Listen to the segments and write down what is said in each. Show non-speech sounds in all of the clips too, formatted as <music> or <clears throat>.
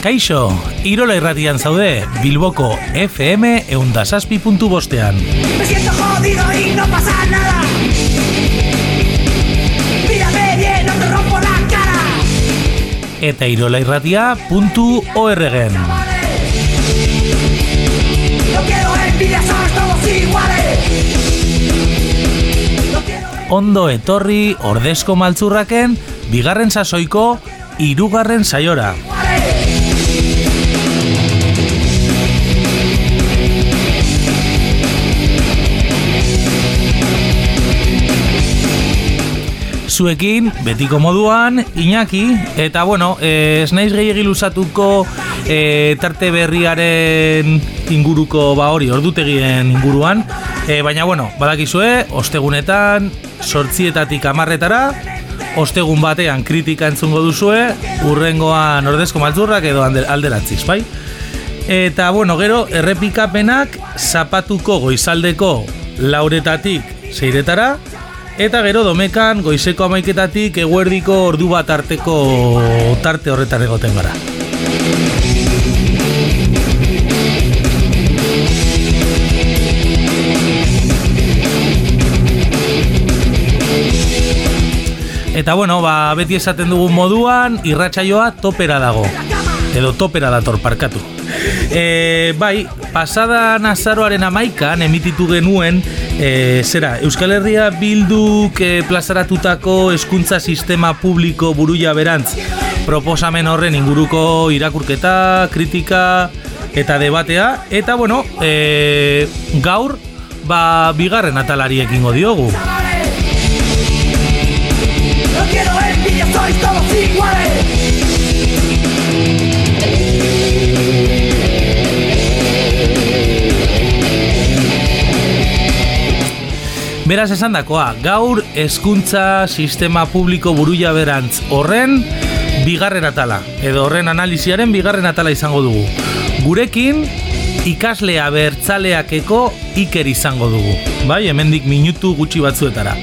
Kaixo, Irola irratian zaude, Bilboko FM eundasazpi puntu bostean. Me siento jodido y no pasa nada. Mírame bien, no te rompo la cara. Eta Irola irratia puntu orgen. No quiero envidia, somos todos iguales. No quiero Ondo etorri ordezko maltzurraken, bigarren sasoiko, irugarren saiora. Zuekin, betiko moduan, Iñaki, eta bueno, eh, ez naiz gehiagi luzatuko eh, tarte berriaren inguruko ba hori, ordutegien inguruan, eh, baina bueno, badakizue, ostegunetan, sortzietatik amarretara, ostegun batean kritika entzungo duzue, urrengoan ordezko maltzurrak edo alde- alderantziz, bai? Eta bueno, gero errepikapenak zapatuko goizaldeko lauretatik seiretara, eta gero domekan goizeko amaiketatik eguerdiko ordu bat arteko tarte horretan egoten gara. Eta bueno, ba, beti esaten dugun moduan, irratsaioa topera dago. Edo topera dator parkatu. E, bai, pasada nazaroaren amaikan emititu genuen e, zera, Euskal Herria bilduk e, plazaratutako hezkuntza sistema publiko buruia berantz proposamen horren inguruko irakurketa, kritika eta debatea eta bueno, e, gaur ba, bigarren atalari ekingo diogu. No quiero envidia, sois todos iguales. Beraz esandakoa, gaur hezkuntza sistema publiko buruia berantz horren bigarren atala, edo horren analiziaren bigarren atala izango dugu. Gurekin ikaslea bertzaleakeko iker izango dugu. Bai, hemendik minutu gutxi batzuetara.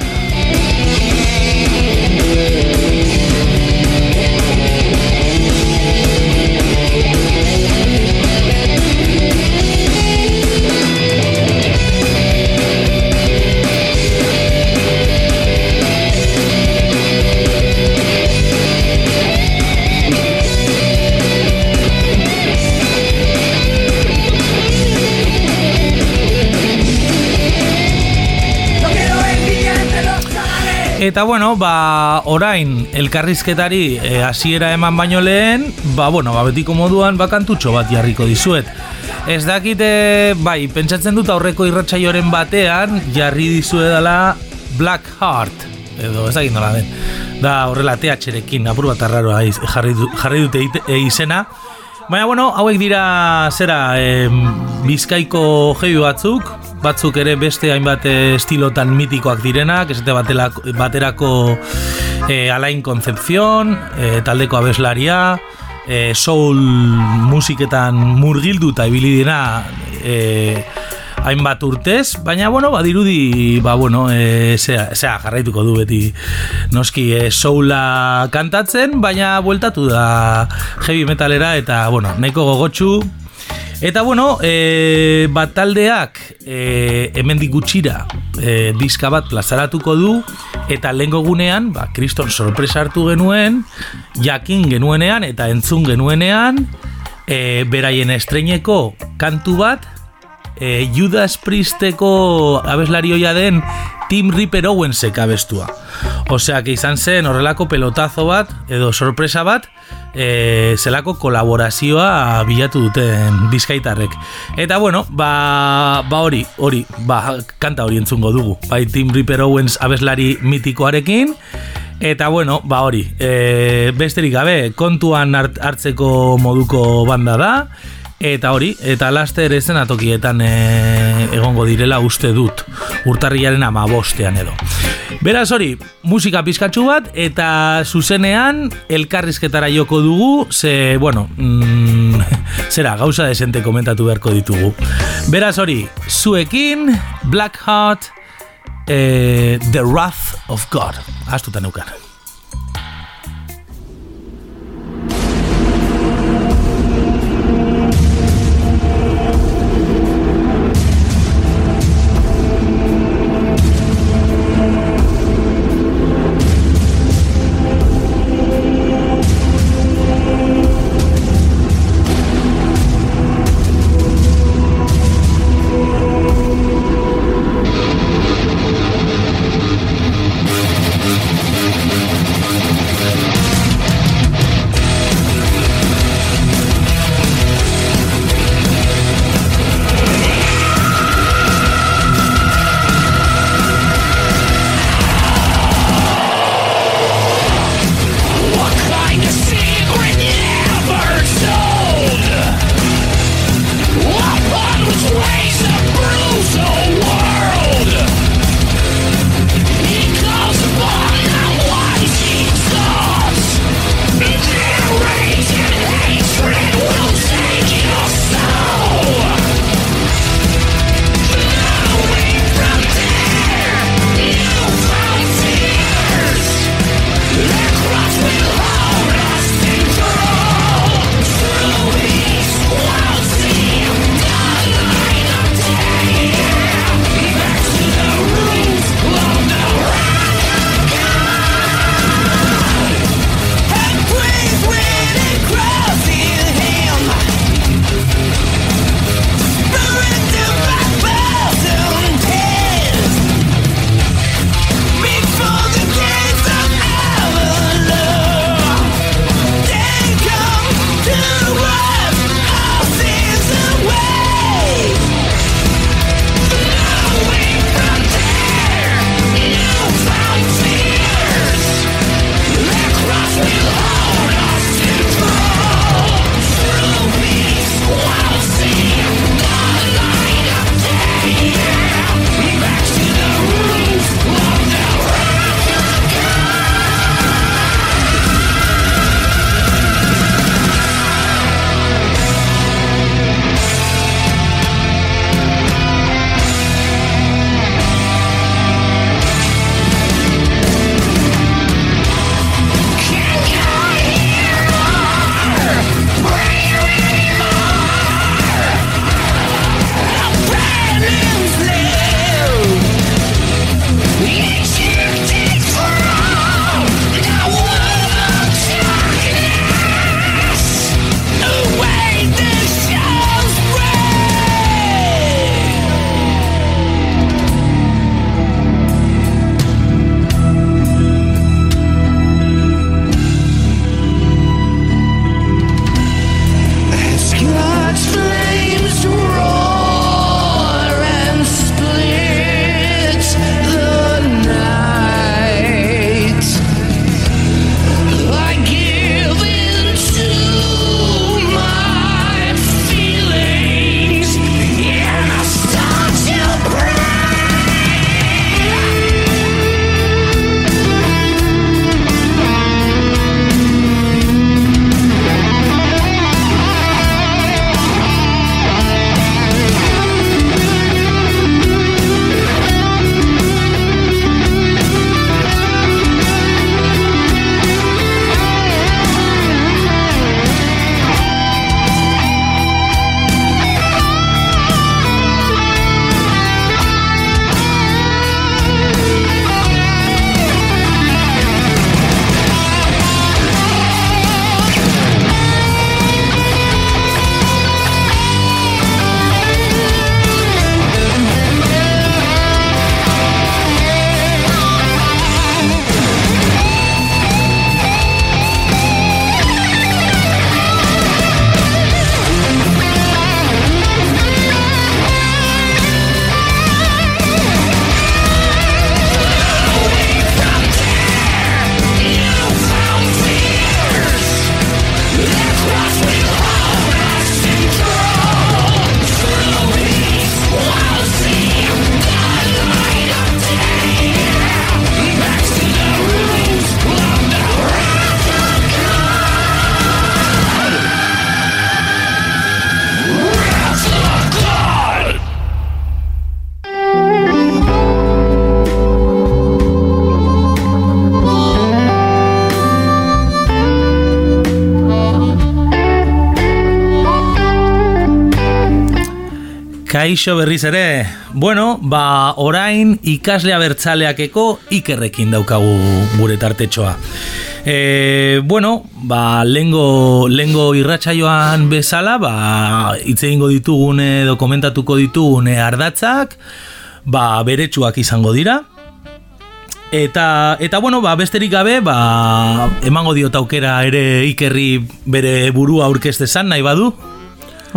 Eta bueno, ba, orain elkarrizketari eh, hasiera eman baino lehen, ba, bueno, ba, betiko moduan bakantutxo bat jarriko dizuet. Ez dakite, bai, pentsatzen dut aurreko irratsaioren batean jarri dizuedala Black Heart, edo ez dakit nola den. Da horrela TH-rekin, apur bat arraroa jarri, jarri dute e, izena. Baina, bueno, hauek dira, zera, em, bizkaiko jebi batzuk, batzuk ere beste hainbat eh, estilotan mitikoak direnak, esate batelako, baterako eh, Alain Concepción, eh, taldeko abeslaria, eh, soul musiketan murgilduta ibili dira eh, hainbat urtez, baina bueno, badirudi, ba bueno, e, zea, zea jarraituko du beti noski e, soula kantatzen, baina bueltatu da heavy metalera eta bueno, nahiko gogotsu Eta bueno, e, bat taldeak e, hemendik gutxira e, diska bat plazaratuko du eta lehengo gunean, ba, kriston sorpresa hartu genuen, jakin genuenean eta entzun genuenean, e, beraien estreineko kantu bat, e, Judas Priesteko abeslarioia den Tim Ripper Owensek abestua. Osea, que izan zen horrelako pelotazo bat, edo sorpresa bat, e, zelako kolaborazioa bilatu duten bizkaitarrek. Eta bueno, ba, ba hori, hori, ba, kanta hori entzungo dugu. Bai, Tim Ripper Owens abeslari mitikoarekin, Eta bueno, ba hori, e, besterik gabe, kontuan hart- hartzeko moduko banda da, Eta hori, eta laster ezen atokietan e, egongo direla uste dut, urtarriaren amabostean edo. Beraz hori, musika pizkatxu bat, eta zuzenean elkarrizketara joko dugu, ze, bueno, mm, <laughs> zera, gauza desente komentatu beharko ditugu. Beraz hori, zuekin, Black Heart, eh, The Wrath of God. Astuta neukan. Kaixo berriz ere, bueno, ba, orain ikaslea bertzaleakeko ikerrekin daukagu gure tartetxoa. E, bueno, ba, lengo, lengo irratsaioan bezala, ba, hitz egingo ditugune, dokumentatuko ditugune ardatzak, ba, beretsuak izango dira. Eta, eta bueno, ba, besterik gabe, ba, emango diot aukera ere ikerri bere burua aurkeztezan nahi badu.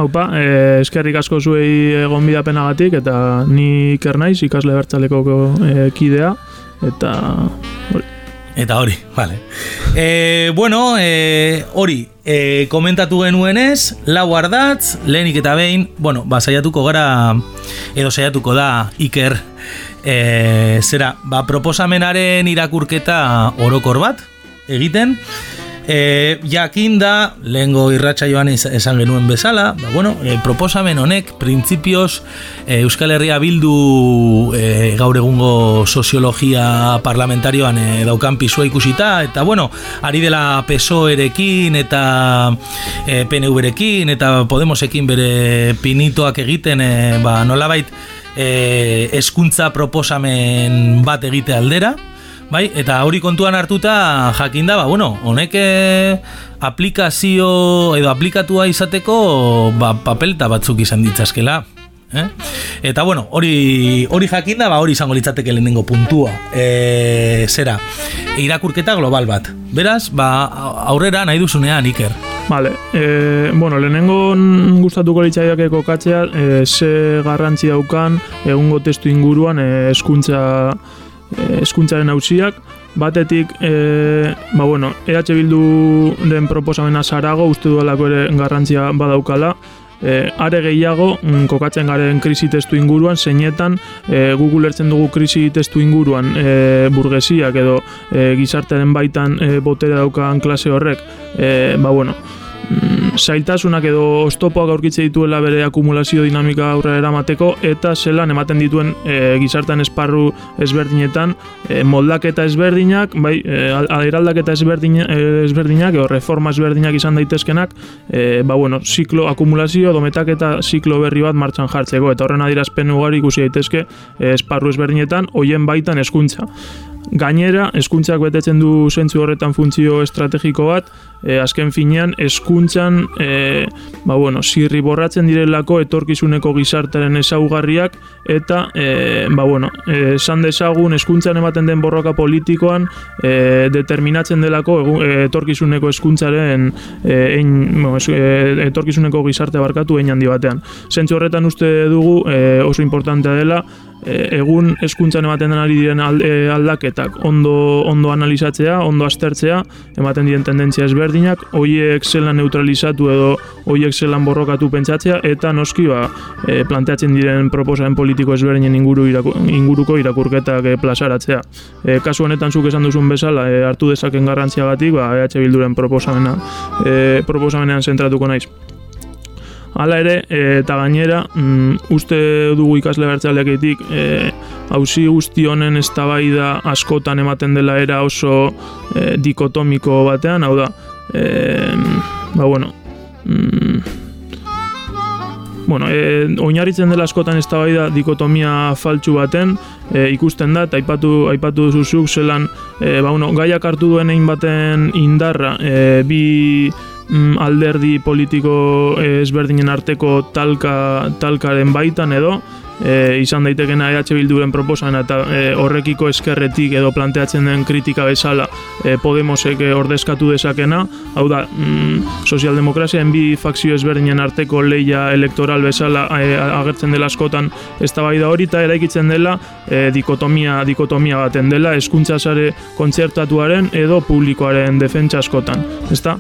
Haupa, e, eskerrik asko zuei egon bidapenagatik eta ni iker naiz ikasle bertzaleko e, kidea eta hori. Eta hori, vale. E, bueno, e, hori, e, komentatu genuenez, lau ardatz, lehenik eta behin, bueno, ba, saiatuko gara, edo saiatuko da, Iker, e, zera, ba, proposamenaren irakurketa orokor bat, egiten, E, jakin da, lehengo irratxa joan esan genuen bezala, ba, bueno, e, proposamen honek, printzipioz, e, Euskal Herria bildu e, gaur egungo soziologia parlamentarioan e, daukan pisua ikusita, eta bueno, ari dela PSOE-erekin eta e, PNV-erekin eta Podemosekin bere pinitoak egiten, e, ba, nolabait, e, eskuntza proposamen bat egite aldera, Bai, eta hori kontuan hartuta jakinda, ba, bueno, honek eh, aplikazio edo aplikatua izateko ba, papelta batzuk izan ditzazkela. Eh? Eta bueno, hori hori jakinda, ba, hori izango litzateke lehenengo puntua. E, zera, irakurketa global bat. Beraz, ba, aurrera nahi duzunean, Iker. Vale, e, bueno, lehenengo gustatuko litzaiak kokatzea, e, ze garrantzi daukan egungo testu inguruan e, eskuntza eskuntzaren hausiak, batetik e, ba bueno, EH Bildu den proposamena sarago uste duelako ere garrantzia badaukala. E, are gehiago mm, kokatzen garen krisi testu inguruan zeinetan e, Google ertzen dugu krisi testu inguruan e, burgesiak edo e, gizartearen baitan e, botere daukan klase horrek. E, ba bueno, mm, zailtasunak edo ostopoak aurkitze dituela bere akumulazio dinamika aurrera eramateko eta zelan ematen dituen e, gizartan esparru ezberdinetan e, moldaketa ezberdinak, bai, e, aderaldaketa ezberdin, e, ezberdinak edo reforma ezberdinak izan daitezkenak, e, ba bueno, ziklo akumulazio dometak eta ziklo berri bat martxan jartzeko eta horren adirazpen ugari ikusi daitezke esparru ezberdinetan hoien baitan eskuntza. Gainera, eskuntzak betetzen du zentzu horretan funtzio estrategiko bat, e, azken finean, eskuntzan, e, ba bueno, zirri borratzen direlako etorkizuneko gizartaren ezaugarriak, eta, e, ba bueno, esan dezagun, eskuntzan ematen den borroka politikoan, e, determinatzen delako etorkizuneko eskuntzaren, e, ein, bueno, etorkizuneko gizarte barkatu egin handi batean. Zentzu horretan uste dugu, e, oso importantea dela, egun eskuntzan ematen den ari diren aldaketak ondo, ondo analizatzea, ondo aztertzea, ematen diren tendentzia ezber ezberdinak hoiek zelan neutralizatu edo hoiek zelan borrokatu pentsatzea eta noski ba, e, planteatzen diren proposamen politiko ezberdinen inguru iraku, inguruko irakurketak e, plazaratzea. E, kasu honetan zuk esan duzun bezala e, hartu dezaken garrantziagatik ba EH Bilduren proposamena e, proposamenean zentratuko naiz. Hala ere, eta gainera, mm, uste dugu ikasle bertzaleaketik, e, hausi guzti honen eztabaida askotan ematen dela era oso e, dikotomiko batean, hau da, e, ba bueno, mm, bueno, e, oinarritzen dela askotan eztabaida dikotomia faltsu baten, e, ikusten da, eta aipatu, aipatu duzuzuk zelan, e, ba, bueno, gaiak hartu duen egin baten indarra, e, bi alderdi politiko ezberdinen arteko talka, talkaren baitan edo, e, izan daitekena EH Bilduren proposan eta e, horrekiko eskerretik edo planteatzen den kritika bezala e, Podemosek ordezkatu dezakena, hau da, mm, sozialdemokraziaen bi fakzio ezberdinen arteko leia elektoral bezala e, agertzen dela askotan ez da hori eta eraikitzen dela e, dikotomia, dikotomia baten dela eskuntza sare kontzertatuaren edo publikoaren defentsa askotan, ez da?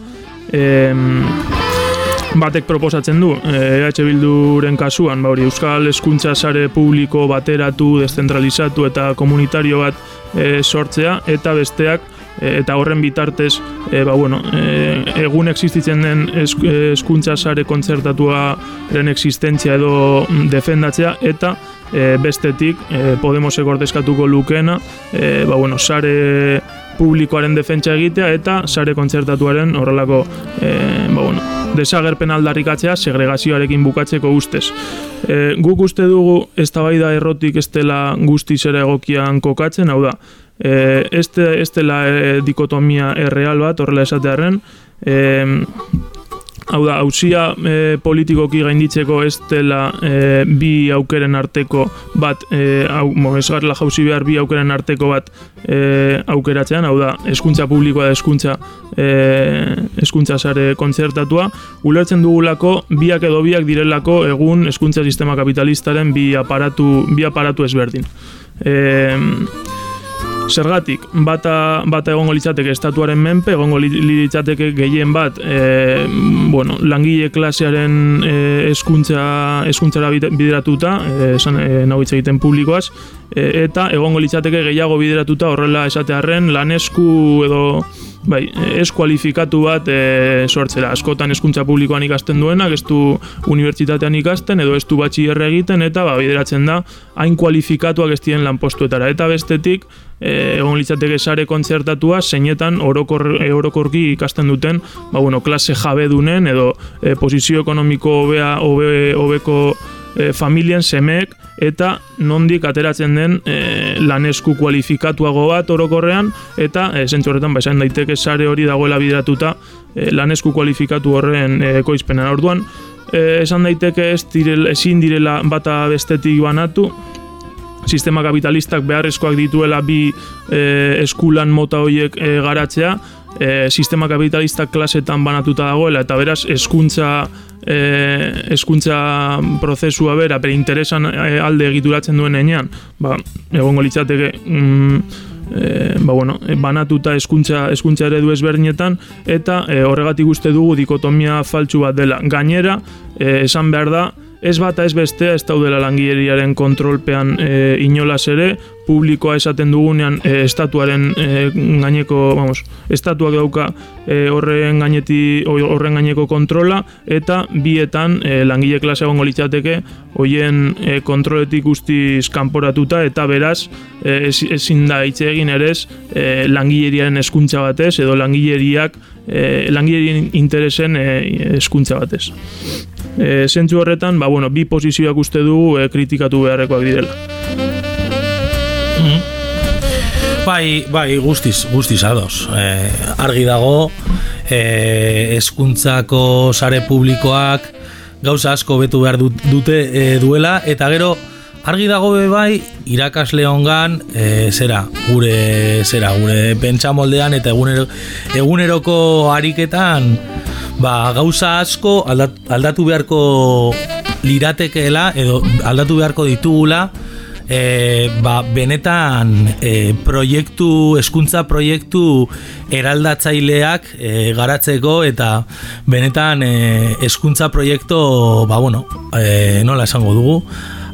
Batek proposatzen du EH Bilduren kasuan, ba hori Euskal Hezkuntza sare publiko bateratu, deszentralizatu eta komunitario bat e, sortzea eta besteak e, eta horren bitartez, e, ba, bueno, e, egun existitzen den esk, eskuntza sare kontzertatuaren existentzia edo defendatzea, eta e, bestetik e, Podemosek ordezkatuko lukena, e, ba, bueno, sare publikoaren defentsa egitea eta sare kontzertatuaren horrelako e, ba, bueno, desagerpen aldarrikatzea segregazioarekin bukatzeko ustez. E, guk uste dugu eztabaida errotik ez dela guztiz ere egokian kokatzen, hau da, e, ez dela e, dikotomia erreal bat, horrela esatearen, e, Hau da, hausia e, politikoki gainditzeko ez dela e, bi aukeren arteko bat, e, hau, mo, ez garela jauzi behar bi aukeren arteko bat e, aukeratzean, hau da, eskuntza publikoa da eskuntza, e, eskuntza sare kontzertatua, ulertzen dugulako biak edo biak direlako egun eskuntza sistema kapitalistaren bi aparatu, bi aparatu ezberdin. E, Zergatik, bata, bata egongo litzateke estatuaren menpe, egongo litzateke gehien bat, e, bueno, langile klasearen e, eskuntza, eskuntzara bideratuta, e, esan e, egiten publikoaz, e, eta egongo litzateke gehiago bideratuta horrela esatearren lanesku edo bai, eskualifikatu bat e, sortzera. Askotan eskuntza publikoan ikasten duenak, ez du unibertsitatean ikasten, edo ez du batxierre egiten, eta ba, bideratzen da, hain kualifikatuak ez diren lanpostuetara. Eta bestetik, e, egon litzateke sare kontzertatua, zeinetan orokor, orokorki ikasten duten, ba, bueno, klase jabe dunen, edo e, posizio ekonomiko hobea, hobe, hobeko e, familien semek, eta nondik ateratzen den e, lanesku kualifikatuago bat orokorrean eta e, zentzu horretan ba, daiteke sare hori dagoela bideratuta e, lanesku kualifikatu horren e, orduan e, esan daiteke ez direl, ezin direla bata bestetik banatu. Sistema kapitalistak beharrezkoak dituela bi e, eskulan mota horiek e, garatzea e, sistema kapitalistak klasetan banatuta dagoela eta beraz eskuntza e, eskuntza prozesua bera, bere interesan e, alde egituratzen duen enean, ba, egongo litzateke mm, e, ba, bueno, e, banatuta eskuntza, eskuntza eredu ezberdinetan, eta e, horregatik uste dugu dikotomia faltsu bat dela. Gainera, e, esan behar da, ez bata ez bestea ez daudela langileriaren kontrolpean e, inolaz ere, publikoa esaten dugunean e, estatuaren e, gaineko, vamos, estatuak dauka e, horren gaineti horren gaineko kontrola eta bietan e, langile klase egongo litzateke hoien e, kontroletik guztiz kanporatuta eta beraz e, ezin da hitz egin ere e, langileriaren eskuntza batez edo langileriak e, langilerien interesen e, eskuntza batez. E, zentzu horretan, ba, bueno, bi posizioak uste dugu e, kritikatu beharrekoak direla. Bai, bai, guztiz, guztiz ados. E, argi dago, e, eskuntzako sare publikoak gauza asko betu behar dute e, duela, eta gero, argi dago be bai, irakasle hongan, e, zera, gure, zera, gure pentsa moldean, eta egunero, eguneroko ariketan, ba, gauza asko aldatu beharko liratekeela, edo aldatu beharko ditugula, e, ba, benetan e, proiektu, eskuntza proiektu eraldatzaileak e, garatzeko eta benetan e, eskuntza proiektu, ba, bueno, e, nola esango dugu,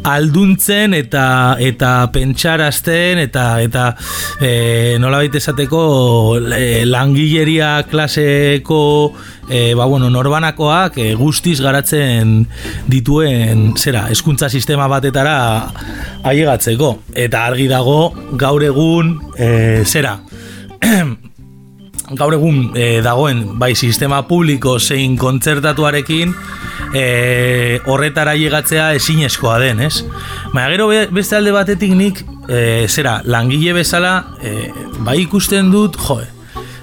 alduntzen eta eta pentsarazten eta eta e, nolabait esateko e, langileria klaseko e, ba, bueno, norbanakoak e, guztiz garatzen dituen zera, eskuntza sistema batetara ailegatzeko. Eta argi dago gaur egun e, zera <clears throat> gaur egun e, dagoen bai sistema publiko zein kontzertatuarekin e, horretara llegatzea ezinezkoa den, ez? Baina gero beste alde batetik nik e, zera, langile bezala e, bai ikusten dut, jo,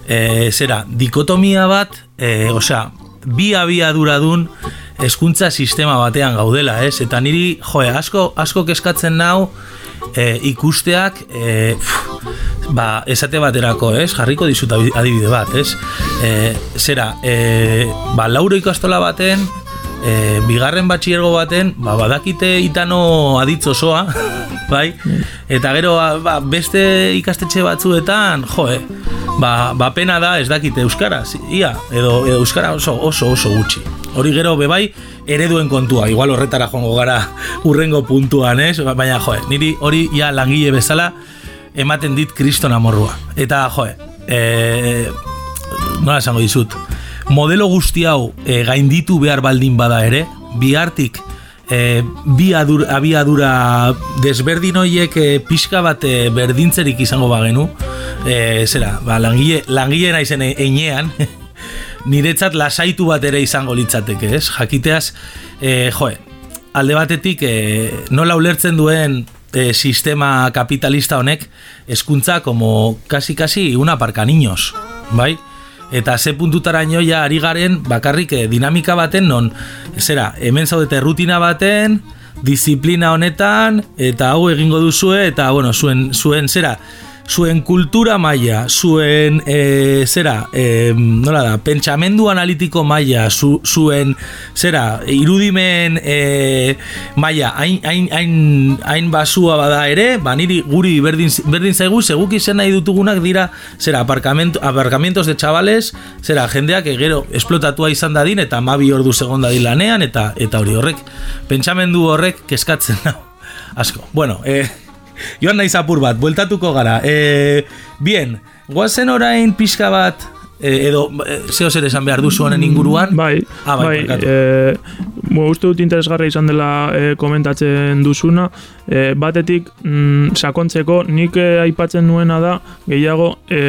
e, zera, dikotomia bat e, osea, bi abiadura dun eskuntza sistema batean gaudela, ez? Eta niri, jo, asko, asko keskatzen nau e, ikusteak e, ba, esate baterako, ez? Jarriko dizut adibide bat, ez? E, zera, e, ba, lauro ikastola baten, e, bigarren batxiergo baten, ba, badakite itano aditz osoa, <laughs> bai? Eta gero, ba, beste ikastetxe batzuetan, jo, e, ba, ba pena da ez dakite euskaraz, ia, edo, edo euskara oso, oso, oso gutxi. Hori gero, bebai, ereduen kontua, igual horretara joango gara <laughs> urrengo puntuan, ez? Baina, jo, niri hori ja langile bezala, ematen dit kriston amorrua. Eta, joe, e, nola esango dizut, modelo guzti hau e, gainditu behar baldin bada ere, bihartik e, bi adur, abiadura desberdin horiek e, pixka bat e, berdintzerik izango bagenu, e, zera, ba, langile, langile naizen e- einean, <laughs> niretzat lasaitu bat ere izango litzateke, ez? Jakiteaz, e, joe, alde batetik e, nola ulertzen duen e, sistema kapitalista honek hezkuntza como casi casi una parca niños, bai? Eta ze puntutaraino ja ari garen bakarrik eh, dinamika baten non. Zera, hemen zaudete rutina baten, disiplina honetan eta hau egingo duzue eta bueno, zuen zuen zera, zuen kultura maila, zuen e, zera, e, nola da, pentsamendu analitiko maila, zu, zuen zera, irudimen e, maila, hain, hain, hain, hain basua bada ere, ba niri guri berdin, berdin zaigu, seguk izen nahi dutugunak dira, zera, aparkamento, aparkamentos de chavales, zera, jendeak gero esplotatua izan dadin, eta mabi ordu segonda di lanean, eta eta hori horrek, pentsamendu horrek keskatzen da. Asko. Bueno, eh, Joan naiz apur bat, bueltatuko gara. E, bien, guazen orain pixka bat, e, edo e, zeo zer esan behar duzu honen inguruan? Bai, Ah, bai, bai, e, mo, uste dut interesgarra izan dela e, komentatzen duzuna. E, batetik, mm, sakontzeko, nik e, aipatzen nuena da, gehiago, e,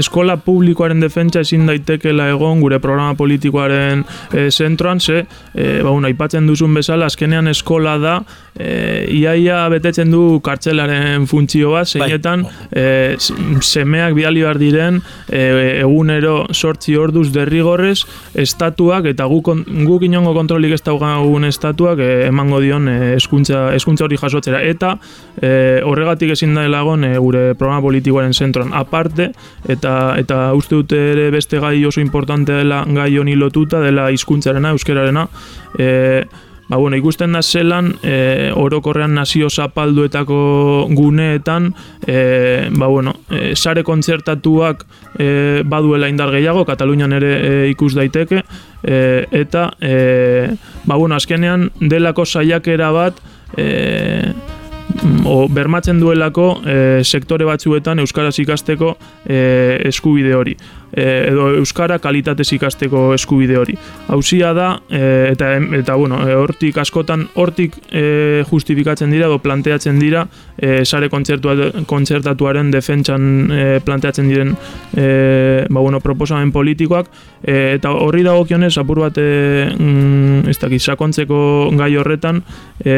eskola publikoaren defentsa ezin daitekela egon gure programa politikoaren e, zentroan, ze, e, ba, bueno, aipatzen duzun bezala, azkenean eskola da, e, iaia betetzen du kartzelaren funtzio bat, zeinetan, e, s- semeak bidali behar diren, e, egunero sortzi orduz derrigorrez, estatuak eta guk, guk inongo kontrolik ez daukagun estatuak e, emango dion e, eskuntza, eskuntza hori jasotzera. Eta e, horregatik ezin da elagon e, gure programa politikoaren zentroan. Aparte, eta, eta uste dute ere beste gai oso importante dela gai honi lotuta, dela hizkuntzarena, euskararena, e, Ba, bueno, ikusten da zelan, e, orokorrean nazio zapalduetako guneetan, e, ba, bueno, e, sare kontzertatuak e, baduela indar gehiago, Katalunian ere e, ikus daiteke, e, eta, e, ba, bueno, azkenean delako saiakera bat, e, o bermatzen duelako e, sektore batzuetan euskaraz ikasteko e, eskubide hori e, edo euskara kalitatez ikasteko eskubide hori. Hauzia da e, eta eta bueno, hortik askotan hortik e, justifikatzen dira edo planteatzen dira e, sare kontzertua kontzertatuaren defentsan e, planteatzen diren e, ba, bueno, proposamen politikoak e, eta horri dagokionez apur bat e, mm, ez dakit sakontzeko gai horretan e,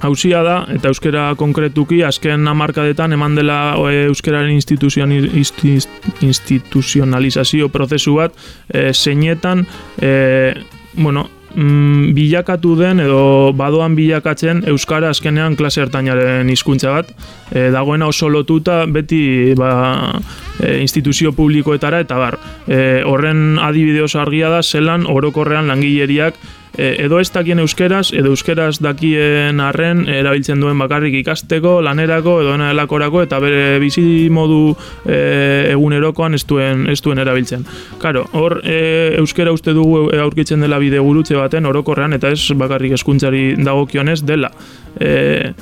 Hausia da, eta euskera konkretuki, azken hamarkadetan eman dela e, euskeraren instituzion, instituzionalizazio prozesu bat, e, zeinetan, e, bueno, mm, bilakatu den edo badoan bilakatzen euskara azkenean klase ertainaren hizkuntza bat. E, dagoena oso lotuta beti ba, e, instituzio publikoetara eta bar. E, horren adibide oso argia da zelan orokorrean langileriak edo ez dakien euskeraz, edo euskeraz dakien arren erabiltzen duen bakarrik ikasteko, lanerako, edo dena delakorako, eta bere bizi modu e, egunerokoan ez duen, ez duen erabiltzen. Karo, hor e, euskera uste dugu e, aurkitzen dela bide gurutze baten orokorrean, eta ez bakarrik eskuntzari dagokionez dela. E,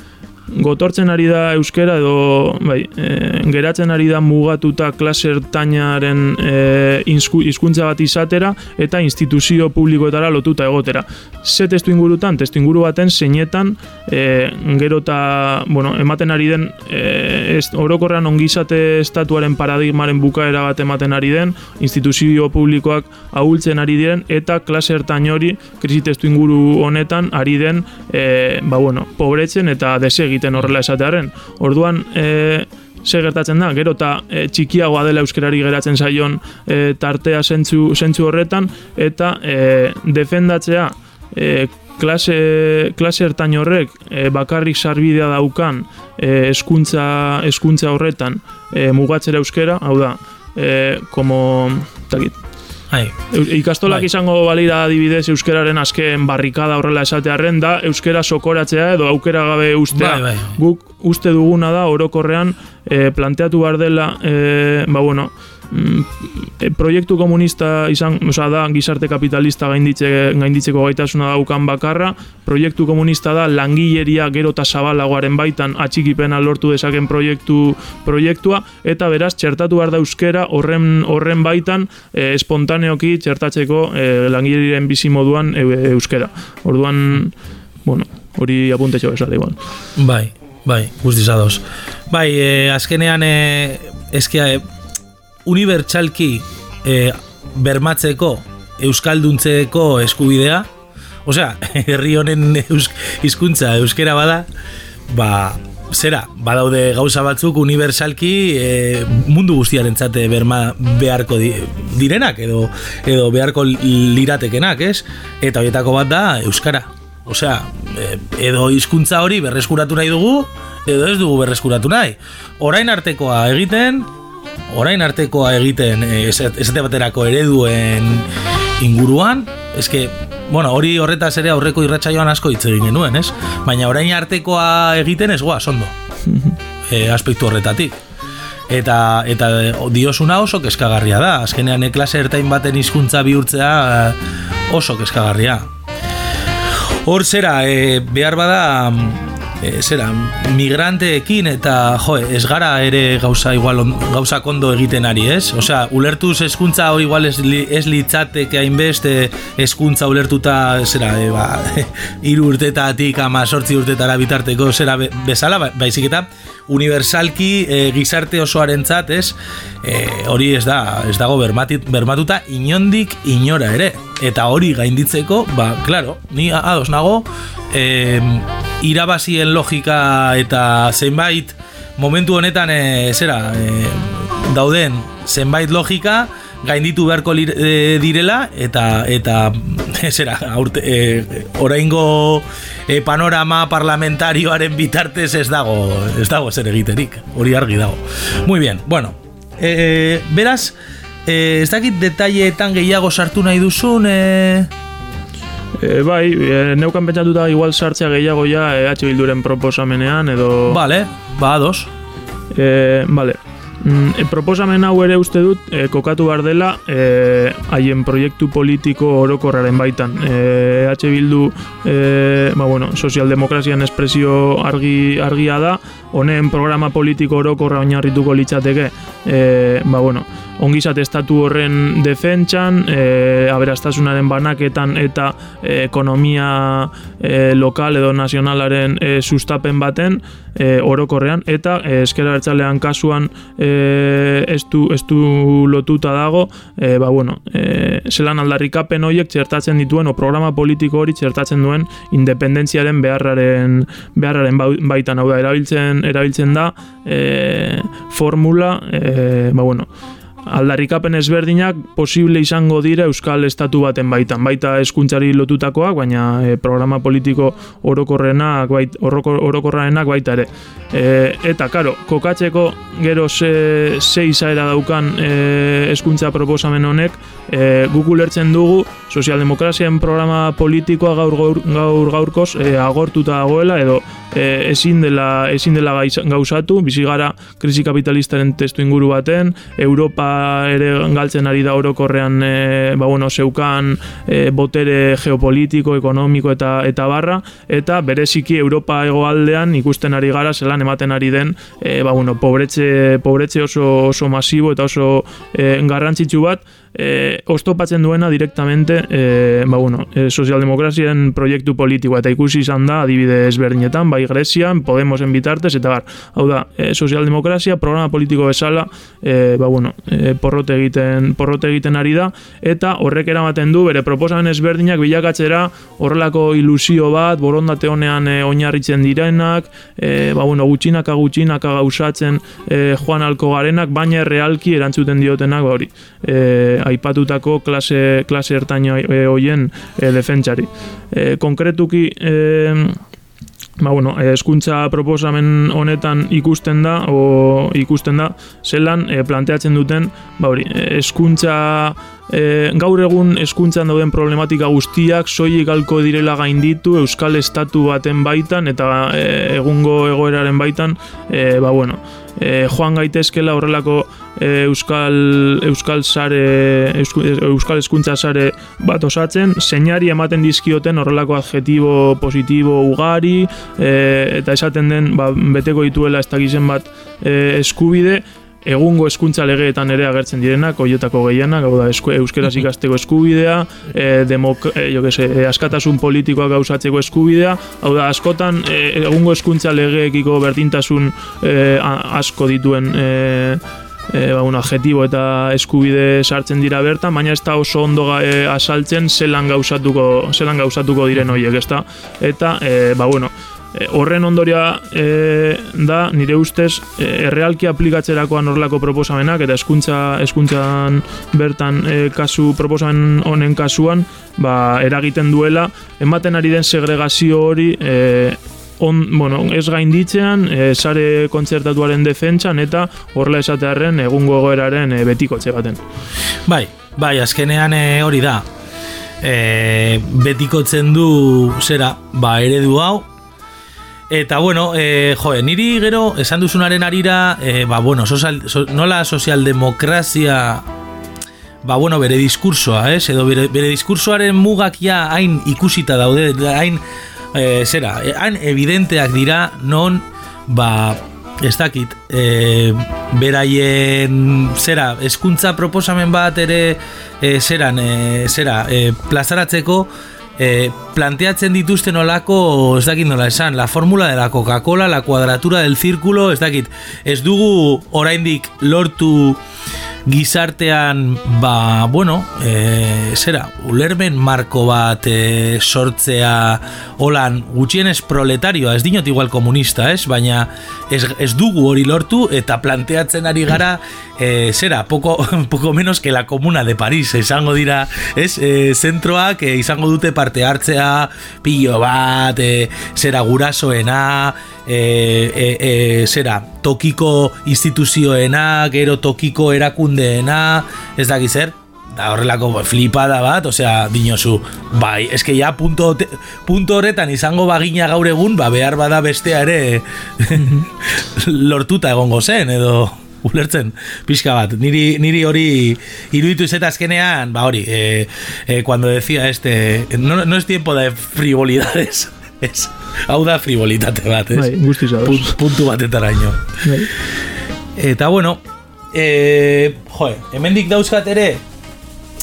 gotortzen ari da euskera edo bai, e, geratzen ari da mugatuta klase ertainaren e, hizkuntza bat izatera eta instituzio publikoetara lotuta egotera. Ze testu ingurutan, testu inguru baten zeinetan e, gero eta bueno, ematen ari den e, ez, orokorrean ongizate estatuaren paradigmaren bukaera bat ematen ari den, instituzio publikoak ahultzen ari diren eta klase ertain hori krisi testu inguru honetan ari den e, ba, bueno, pobretzen eta desegiten horrela esatearen. Orduan, e, ze gertatzen da, gero eta e, txikiagoa dela euskerari geratzen zaion e, tartea zentzu, zentzu horretan eta e, defendatzea e, klase, klase ertain horrek e, bakarrik sarbidea daukan e, eskuntza, eskuntza horretan e, mugatzera euskera, hau da, e, como, takit, Eu- Ikastolak Bai. izango balira adibidez euskeraren azken barrikada horrela esatearren da euskera sokoratzea edo aukera gabe ustea. Bai, bai, bai. Guk uste duguna da orokorrean e, planteatu behar dela e, ba bueno, mm, e, proiektu komunista izan, osea da gizarte kapitalista gainditze, gainditzeko gaitasuna daukan bakarra, proiektu komunista da langileria gero eta zabalagoaren baitan atxikipena lortu dezaken proiektu proiektua eta beraz txertatu behar da euskera horren horren baitan e, espontaneoki txertatzeko e, langileriren bizi moduan e, euskera. Orduan, bueno, hori apuntetxo esate igual. Bai, bai, guztiz ados. Bai, e, azkenean, e, eskia, e, unibertsalki e, bermatzeko, euskalduntzeko eskubidea, osea, <laughs> herri honen eusk, hizkuntza euskera bada, ba, zera, badaude gauza batzuk unibersalki e, mundu guztiarentzat berma beharko di, direnak edo edo beharko liratekenak, ez? Eta horietako bat da euskara. Osea, e, edo hizkuntza hori berreskuratu nahi dugu, edo ez dugu berreskuratu nahi. Orain artekoa egiten, orain artekoa egiten e, esate baterako ereduen inguruan, eske, bueno, hori horretaz ere aurreko irratsaioan asko hitz egin genuen, ez? Baina orain artekoa egiten ez goa, sondo. <laughs> e, aspektu horretatik. Eta, eta diosuna oso keskagarria da. Azkenean e, klase ertain baten hizkuntza bihurtzea oso keskagarria. Hor zera, e, behar bada e, zera, migranteekin eta jo, ez gara ere gauza igual on, gauza kondo egiten ari, ez? Osea, ulertuz eskuntza hori igual ez, li, ez litzateke hainbeste eskuntza ulertuta zera, e, ba, <laughs> iru urtetatik ama sortzi urtetara bitarteko zera be, bezala, ba, baizik eta universalki e, gizarte osoarentzat, ez? E, hori ez da, ez dago bermatit, bermatuta inondik inora ere. Eta hori gainditzeko, ba, claro, ni ados nago, e, irabazien logika eta zenbait momentu honetan e, zera, e, dauden zenbait logika gainditu beharko lir, e, direla eta eta <laughs> zera, aurte, e, oraingo e, panorama parlamentarioaren bitartez ez dago ez dago zer egiterik, hori argi dago. Muy bien, bueno, e, beraz, e, ez dakit detaileetan gehiago sartu nahi duzun, e, E, bai, e, neukan pentsatuta igual sartzea gehiago ja EH Bilduren proposamenean edo... Vale, ba, dos. E, vale. Mm, e, proposamen hau ere uste dut e, kokatu behar dela e, haien proiektu politiko orokorraren baitan. E, EH Bildu e, ba, bueno, sozialdemokrazian espresio argi, argia da, honen programa politiko orokorra oinarrituko litzateke, e, ba, bueno, ongizat estatu horren defentsan, e, aberastasunaren banaketan eta e, ekonomia e, lokal edo nazionalaren e, sustapen baten e, orokorrean, eta e, eskera bertzalean kasuan e, estu, estu lotuta dago, e, ba bueno, e, zelan aldarrikapen horiek txertatzen dituen, o programa politiko hori txertatzen duen independentziaren beharraren, beharraren baitan, hau da, erabiltzen, erabiltzen da e, formula, e, ba bueno, aldarrikapen ezberdinak posible izango dira Euskal Estatu baten baitan, baita eskuntzari lotutakoak, baina e, programa politiko orokorrenak, bait, orokorrenak baita ere. E, eta, karo, kokatzeko gero ze, ze izaera daukan e, eskuntza proposamen honek, e, guk ulertzen dugu sozialdemokrazian programa politikoa gaur gaur, gaur gaurkoz e, agortuta dagoela edo e, ezin dela ezin dela gauzatu, bizi gara krisi kapitalistaren testu inguru baten, Europa ere galtzen ari da orokorrean e, ba bueno, zeukan e, botere geopolitiko, ekonomiko eta eta barra. Eta bereziki Europa hegoaldean ikusten ari gara zelan ematen ari den e, ba bueno, pobretze, pobretze oso oso masibo eta oso e, garrantzitsu bat e, ostopatzen duena direktamente e, ba, bueno, e, sozialdemokrazien proiektu politikoa eta ikusi izan da adibide ezberdinetan, bai Grezian, Podemosen bitartez, eta bar, hau da, e, sozialdemokrazia programa politiko bezala e, ba, bueno, e, porrote, egiten, porrote egiten ari da, eta horrek eramaten du, bere proposamen ezberdinak bilakatzera horrelako ilusio bat, borondate honean e, oinarritzen direnak, e, ba, bueno, gutxinaka gutxinaka gauzatzen e, joan alko garenak, baina realki erantzuten diotenak, ba, hori, e, aipatutako klase, klase ertaino e, hoien e, defentsari. E, konkretuki, e, ba, bueno, eskuntza proposamen honetan ikusten da, o ikusten da, zelan e, planteatzen duten, ba, hori, eskuntza e, gaur egun hezkuntzan dauden problematika guztiak soilik galko direla gainditu euskal estatu baten baitan eta e, egungo egoeraren baitan e, ba bueno e, joan gaitezkela horrelako euskal euskal sare eusku- euskal hezkuntza sare bat osatzen seinari ematen dizkioten horrelako adjetibo positibo ugari e, eta esaten den ba, beteko dituela ez dakizen bat e, eskubide egungo hezkuntza legeetan ere agertzen direnak, hoietako gehienak, hau da, euskeraz ikasteko eskubidea, e, demok, e, jo se, askatasun politikoa gauzatzeko eskubidea, hau da, askotan e, egungo hezkuntza legeekiko berdintasun e, asko dituen e, e, ba, un adjetibo eta eskubide sartzen dira bertan, baina ez da oso ondo ga- e, asaltzen zelan gauzatuko, zelan gauzatuko diren horiek, ezta? Eta, e, ba, bueno, E, horren ondoria e, da nire ustez e, errealki aplikatzerakoan horrelako proposamenak eta hezkuntza hezkuntzan bertan e, kasu proposamen honen kasuan ba, eragiten duela ematen ari den segregazio hori e, on, bueno, ez gainditzean, e, sare kontzertatuaren defentsan eta horrela esatearren egungo egoeraren e, betikotze baten. Bai, bai, azkenean e, hori da. E, betikotzen du zera, ba, eredu hau. Eta bueno, e, joe, niri gero esan duzunaren arira, e, ba, bueno, sozial, so, nola sozialdemokrazia ba, bueno, bere diskursoa, ez? Edo bere, bere diskursoaren mugak ja hain ikusita daude, hain, e, zera, e, hain evidenteak dira non, ba, ez dakit, e, beraien, zera, hezkuntza proposamen bat ere, e, zeran, e, zera, e, plazaratzeko, e, planteatzen dituzten olako, ez dakit nola esan, la fórmula de la Coca-Cola, la cuadratura del círculo, ez dakit, ez dugu oraindik lortu gizartean, ba, bueno, e, zera, ulermen marko bat e, sortzea holan gutxienez proletarioa, ez dinot igual komunista, ez? Baina ez, ez dugu hori lortu eta planteatzen ari gara, e, zera, poco, <laughs> poco menos que la comuna de París, izango dira, ez? E, zentroak e, izango dute parte hartzea, pillo bat, e, zera gurasoena, e, e, e, zera, tokiko instituzioena, gero tokiko erakundeena, ez dakiz zer, da horrelako flipada bat, osea, dinozu, bai, eske ja punto, punto horretan izango bagina gaur egun, ba behar bada bestea ere <laughs> lortuta egongo zen, edo ulertzen pixka bat, niri, niri hori iruditu ez azkenean, ba hori, eh, eh, cuando decía este, no, no es tiempo de frivolidades, es, hau da frivolitate bat, ez? Bai, guztiz ados. Pun- puntu batetaraino. Bai. Eta bueno, e, joe, hemendik dauzkat ere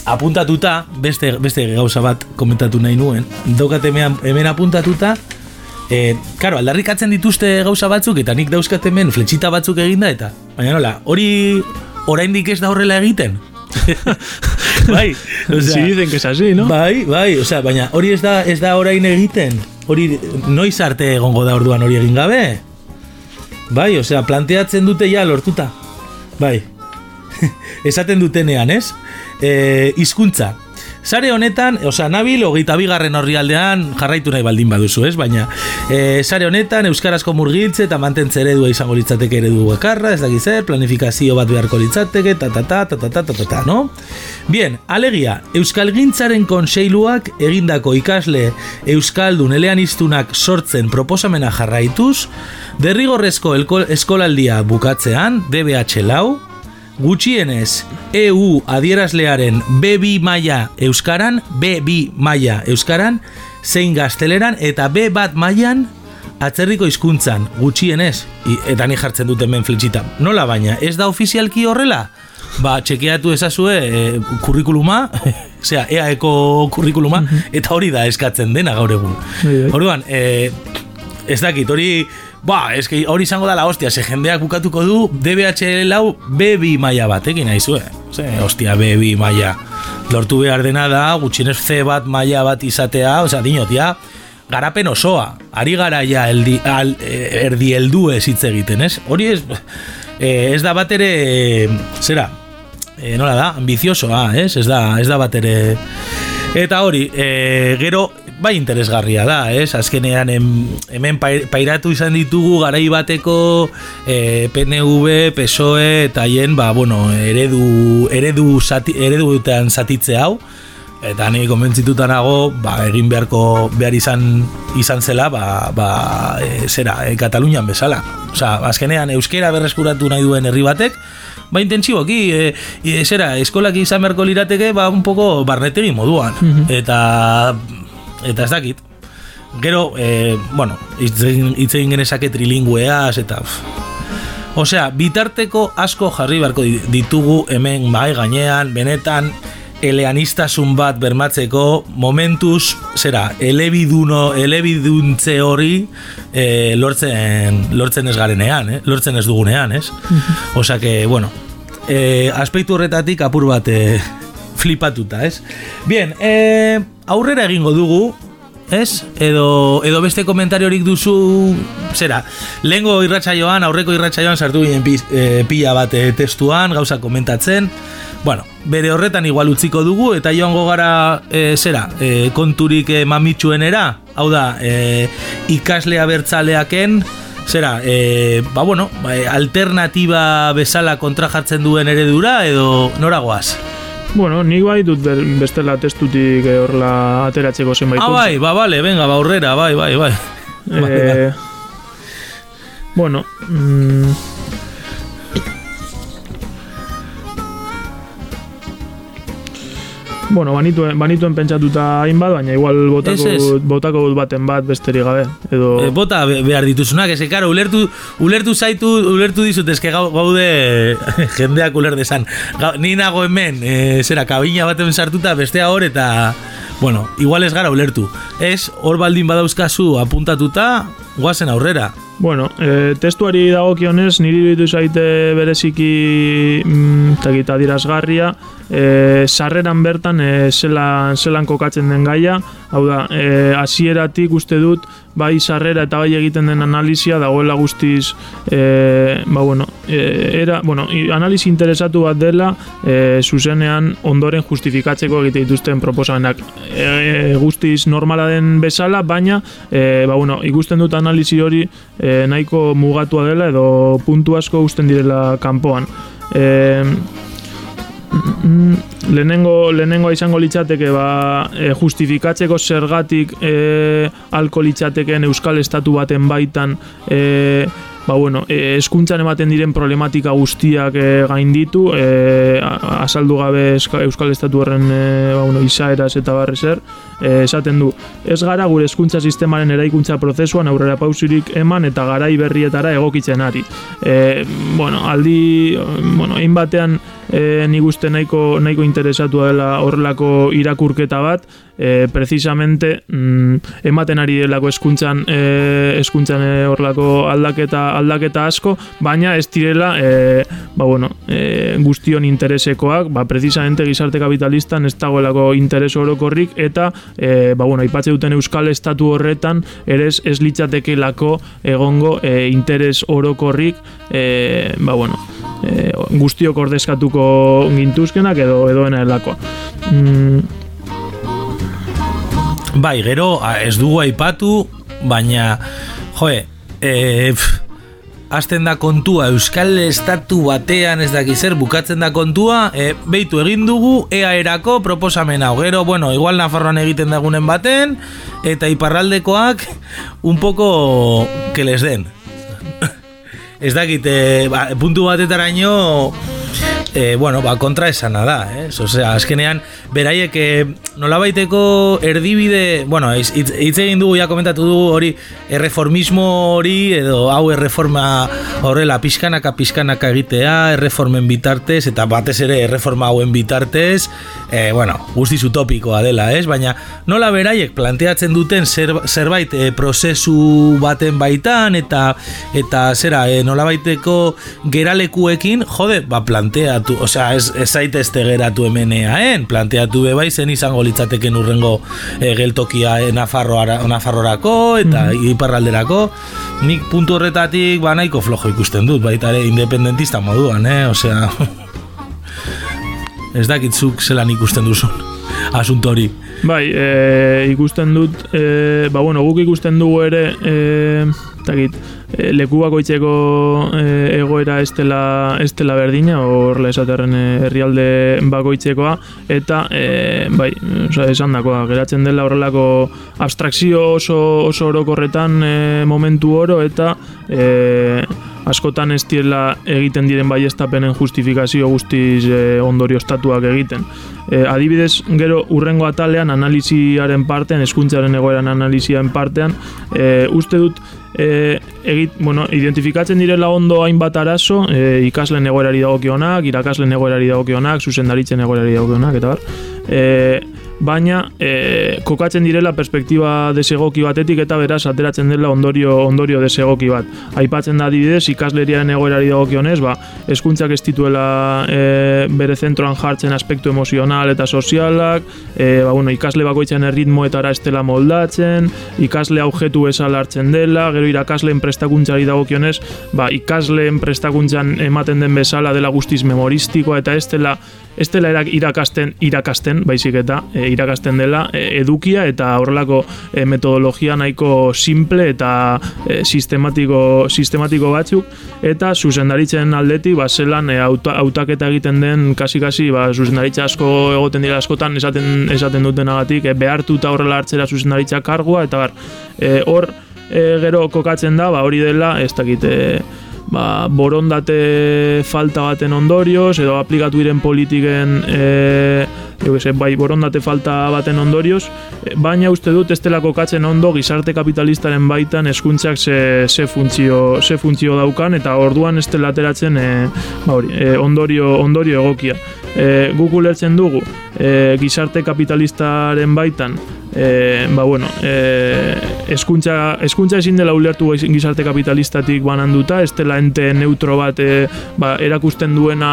apuntatuta, beste, beste gauza bat komentatu nahi nuen, daukat hemen, hemen apuntatuta, e, karo, aldarrikatzen dituzte gauza batzuk, eta nik dauzkat hemen fletxita batzuk eginda, eta, baina nola, hori oraindik ez da horrela egiten? <laughs> bai, osea, Si dicen que es así, ¿no? Bai, bai, osea, baina hori ez da ez da orain egiten. Hori noiz arte egongo da orduan hori egin gabe? Bai, osea, planteatzen dute ja lortuta. Bai. <laughs> Esaten dutenean, ez? E, hizkuntza. Sare honetan, osea, nabil, hogeita bigarren horri aldean jarraitu nahi baldin baduzu, ez? Baina, e, sare honetan, euskarazko murgiltze eta mantentze eredua izango litzateke eredu bakarra, ez dakiz zer, planifikazio bat beharko litzateke, ta ta ta ta ta ta ta ta ta, no? Bien, alegia, Euskalgintzaren konseiluak egindako ikasle Euskaldun eleaniztunak sortzen proposamena jarraituz, derrigorrezko eskolaldia bukatzean, DBH lau, gutxienez EU adierazlearen B2 maila euskaran, B2 maila euskaran, zein gazteleran eta B bat mailan atzerriko hizkuntzan gutxienez, eta ni jartzen duten hemen flitxita. Nola baina, ez da ofizialki horrela? Ba, txekeatu ezazue e, kurrikuluma, <laughs> osea, EAeko kurrikuluma, eta hori da eskatzen dena gaur egun. Bai, bai. Orduan, e, ez dakit, hori, ba, eski hori izango da la hostia, ze jendeak bukatuko du DBH lau B2 maila bat, egin naizue. Ze, hostia, B2 maila. Lortu behar dena da, gutxienez C bat maila bat izatea, osea, dinot, ja, garapen osoa. Ari gara ja eldi, al, eh, erdi heldu ez hitz egiten, ez? Hori ez, eh, ez da bat ere, eh, zera, e, nola da, ambiziosoa, ez? Ez da, ez da bat ere Eta hori, e, gero, bai interesgarria da, ez? Azkenean em, hemen pai- pairatu izan ditugu garai bateko e, PNV, PSOE eta hien, ba, bueno, eredu, eredu, zati, ereduetan zatitze hau. Eta ni konbentzituta nago, ba, egin beharko behar izan izan zela, ba, ba e, zera, e, Katalunian bezala. Osea, azkenean euskera berreskuratu nahi duen herri batek, ba intentsiboki, e, e, zera, eskolak izan beharko lirateke, ba, un poco barnetegi moduan. Eta, eta ez dakit. Gero, e, bueno, hitz egin hitz egin genezake trilingüeaz, eta... Osea, bitarteko asko jarri beharko di- ditugu hemen bai gainean, benetan eleanistasun bat bermatzeko momentuz, zera, elebiduno, elebiduntze hori e, lortzen, lortzen ez garenean, eh? lortzen ez dugunean, ez? Osea que, bueno, e, aspektu horretatik apur bat e, <laughs> flipatuta, ez? Bien, e, aurrera egingo dugu, ez? Edo, edo beste komentariorik duzu, zera, lehengo irratsaioan, aurreko irratsaioan sartu ginen pi, e, pila bat e, testuan, gauza komentatzen, bueno, bere horretan igual utziko dugu, eta joango gara, e, zera, e, konturik e, mamitsuenera, hau da, e, ikaslea bertzaleaken, zera, e, ba bueno, alternatiba bezala kontra jartzen duen eredura, edo noragoaz? Bueno, nik bai dut bestela testutik eh, horrela ateratzeko zenbait Ah, bai, ba, bale, venga, ba, aurrera, bai, bai, bai. Bai, bai. Eh, bueno, mm, Bueno, banituen, banituen pentsatuta hainbat, baina igual botako, Ez, ez. botako dut baten bat besterik gabe. Edo, E, bota be- behar dituzunak, ez, karo, ulertu, ulertu zaitu, ulertu dizut, gau- gaude <laughs> jendeak uler desan. Gau, ni nago hemen, e, zera, kabina baten sartuta, bestea hor, eta, bueno, igual ez gara ulertu. Ez, hor baldin badauzkazu apuntatuta, guazen aurrera. Bueno, e, testuari dagokionez niri iruditu zaite bereziki mm, takit adierazgarria e, sarreran bertan e, zelan, zelan kokatzen den gaia hau da, e, hasieratik uste dut bai sarrera eta bai egiten den analizia dagoela guztiz e, ba bueno, e, era, bueno analizi interesatu bat dela e, zuzenean ondoren justifikatzeko egite dituzten proposamenak e, guztiz normala den bezala, baina e, ba bueno, ikusten dut analizi hori e, nahiko mugatua dela edo puntu asko uzten direla kanpoan. E, lehenengo, lehenengoa izango litzateke ba, e, justifikatzeko zergatik e, alko litzateken euskal estatu baten baitan e, ba, bueno, e, eskuntzan ematen diren problematika guztiak e, gainditu, e, azaldu gabe euskal estatu horren e, ba, bueno, izaeraz eta barri zer, e, esaten du, ez gara gure hezkuntza sistemaren eraikuntza prozesuan aurrera pausirik eman eta garai berrietara egokitzen ari. E, bueno, aldi, bueno, egin batean e, nik uste nahiko, nahiko interesatua dela horrelako irakurketa bat, e, precisamente mm, ematen ari delako eskuntzan e, eskuntzan e, horrelako aldaketa aldaketa asko, baina ez direla e, ba, bueno, e, guztion interesekoak, ba, precisamente gizarte kapitalistan ez dagoelako interes orokorrik eta e, ba, bueno, aipatze duten euskal estatu horretan ere ez, litzatekelako egongo e, interes orokorrik e, ba, bueno, e, guztiok ordezkatuko gintuzkenak edo edoena helakoa. Mm, Bai, gero, ez dugu aipatu, baina, joe, e, pf, Azten da kontua Euskal Estatu batean ez daki zer bukatzen da kontua e, Beitu egin dugu EAerako proposamen hau. Gero, bueno, igual Nafarroan egiten dagunen baten Eta iparraldekoak un poco que les den. <laughs> Ez dakit, e, ba, puntu batetaraino e, bueno, ba, kontra esana da, eh? Osea, azkenean, beraiek e, nolabaiteko erdibide, bueno, hitz egin dugu, ja komentatu dugu hori, erreformismo hori, edo hau erreforma horrela, pixkanaka, pixkanaka egitea, erreformen bitartez, eta batez ere erreforma hauen bitartez, e, bueno, guztiz utopikoa dela, ez? Baina nola beraiek planteatzen duten zer, zerbait e, prozesu baten baitan, eta eta zera, e, nolabaiteko geralekuekin, jode, ba, planteatu, osea, ez, ez zaitezte geratu hemen eaen, planteatu be bai zen izango litzateken urrengo e, geltokia e, Nafarroara, Nafarrorako eta iparralderako, nik puntu horretatik ba nahiko flojo ikusten dut, baita ere independentista moduan, eh? osea, <laughs> ez dakitzuk zelan ikusten duzun. <laughs> asunto hori. Bai, e, ikusten dut, e, ba bueno, guk ikusten dugu ere, e, takit, e, leku bakoitzeko e, egoera ez dela berdina, horrela esaterren e, herrialde bakoitzekoa, eta, e, bai, oza, esan dakoa, geratzen dela horrelako abstrakzio oso, oso orokorretan e, momentu oro, eta e, askotan ez diela egiten diren baiestapenen justifikazio guztiz e, ondorio estatuak egiten. E, adibidez, gero urrengo atalean analiziaren partean, eskuntzaren egoeran analiziaren partean, e, uste dut e, egit, bueno, identifikatzen direla ondo hainbat arazo, e, ikaslen egoerari dagokionak, irakaslen egoerari dagokionak, zuzendaritzen egoerari dagokionak, eta bar. E, baina e, kokatzen direla perspektiba desegoki batetik eta beraz ateratzen dela ondorio ondorio desegoki bat. Aipatzen da adibidez ikasleriaren egoerari dagokionez, ba hezkuntzak ez dituela e, bere zentroan jartzen aspektu emozional eta sozialak, e, ba, bueno, ikasle bakoitzaren erritmoetara estela moldatzen, ikasle aujetu bezala hartzen dela, gero irakasleen prestakuntzari dagokionez, ba ikasleen prestakuntzan ematen den bezala dela guztiz memoristikoa eta ez dela ez dela irakasten irakasten baizik eta e, irakasten dela e, edukia eta horrelako e, metodologia nahiko simple eta e, sistematiko sistematiko batzuk. Eta zuzendaritzen aldetik ba zelan e, autaketa egiten den kasi kasi ba zuzendaritza asko egoten dira askotan esaten esaten dutenagatik e, behartuta horrela hartzera zuzendaritza kargua eta bar e, hor e, gero kokatzen da ba hori dela ez dakit e, ba, borondate falta baten ondorioz edo aplikatu diren politiken e, se, bai borondate falta baten ondorioz. E, baina uste dut ez dela kokatzen ondo gizarte kapitalistaren baitan eskuntzak ze, ze, funtzio, ze funtzio daukan eta orduan ez dela ateratzen e, ba, hori, e, ondorio, ondorio egokia. E, guk ulertzen dugu e, gizarte kapitalistaren baitan e, ba bueno, e, eskuntza, eskuntza ezin dela ulertu gizarte kapitalistatik bananduta, ez dela ente neutro bat e, ba, erakusten duena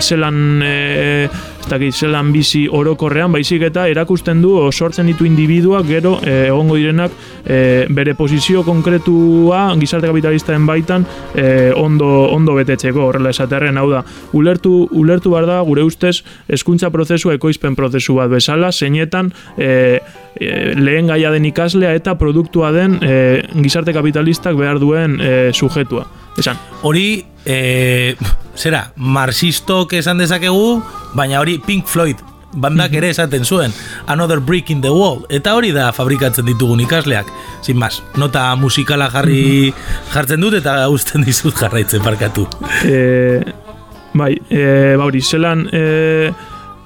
zelan e, ez zelan bizi orokorrean, baizik eta erakusten du sortzen ditu individuak gero egongo direnak e, bere posizio konkretua gizarte kapitalistaren baitan e, ondo, ondo betetzeko horrela esaterren, hau da, ulertu, ulertu bar da gure ustez eskuntza prozesu ekoizpen prozesu bat bezala, zeinetan e, e, lehen gaia den ikaslea eta produktua den e, gizarte kapitalistak behar duen e, sujetua. Esan. Hori, e, zera, marxistok esan dezakegu, baina hori Pink Floyd bandak ere esaten zuen Another Brick in the Wall. Eta hori da fabrikatzen ditugun ikasleak. Sin más, nota musikala jarri jartzen dut eta uzten dizut jarraitzen parkatu e, bai, e, ba hori, zelan e,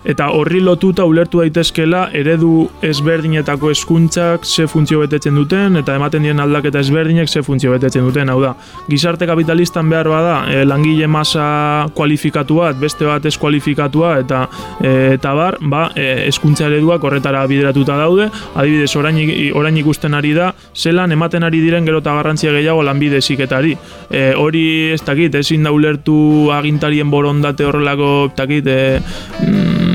eta horri lotuta ulertu daitezkela eredu ezberdinetako hezkuntzak ze funtzio betetzen duten eta ematen dien aldaketa ezberdinek ze funtzio betetzen duten. Hau da gizarte kapitalistan behar bada e, langile masa kualifikatu bat beste bat ez kualifikatua eta e, eta bar ba e, ereduak horretara bideratuta daude. Adibidez orain orain ikusten ari da zelan ematen ari diren gero eta garrantzia gehiago lanbide ziketari e, hori ez dakit ezin da ulertu agintarien borondate horrelako dakit e, mm,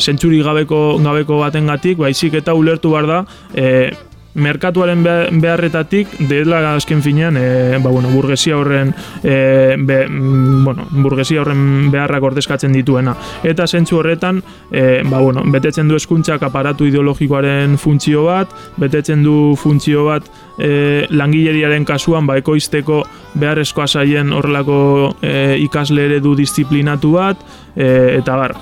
zentzuri gabeko gabeko batengatik baizik eta ulertu bar da e, merkatuaren beharretatik dela azken finean e, ba, bueno, burgesia horren e, be, mm, bueno, burgesia horren beharrak ordezkatzen dituena. Eta zentzu horretan e, ba, bueno, betetzen du eskuntzak aparatu ideologikoaren funtzio bat betetzen du funtzio bat e, langileriaren kasuan ba, ekoizteko beharrezkoa zaien horrelako e, ikasle eredu disiplinatu bat e, eta bar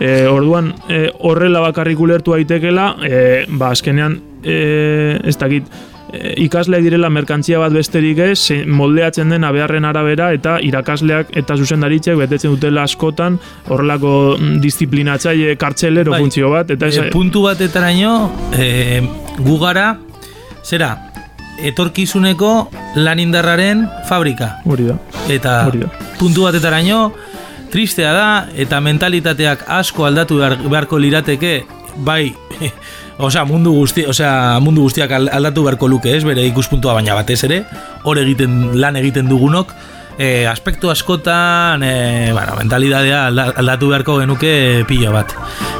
E, orduan e, horrela bakarrik ulertu daitekela, e, ba azkenean e, ez dakit e, ikasleak direla merkantzia bat besterik ez, moldeatzen dena beharren arabera eta irakasleak eta zuzendaritzek betetzen dutela askotan horrelako mm, disiplinatzaile kartzelero bai, funtzio bat. Eta e, puntu bat etaraino, e, gugara, zera, etorkizuneko lanindarraren fabrika. Hori da. Eta Hori da. puntu bat etaraino, tristea da eta mentalitateak asko aldatu beharko lirateke bai <laughs> Osea, mundu guzti, osea, mundu guztiak aldatu beharko luke, ez? Bere ikuspuntua baina batez ere, hor egiten lan egiten dugunok, e, aspektu askotan, e, bueno, mentalidadea aldatu beharko genuke pila bat.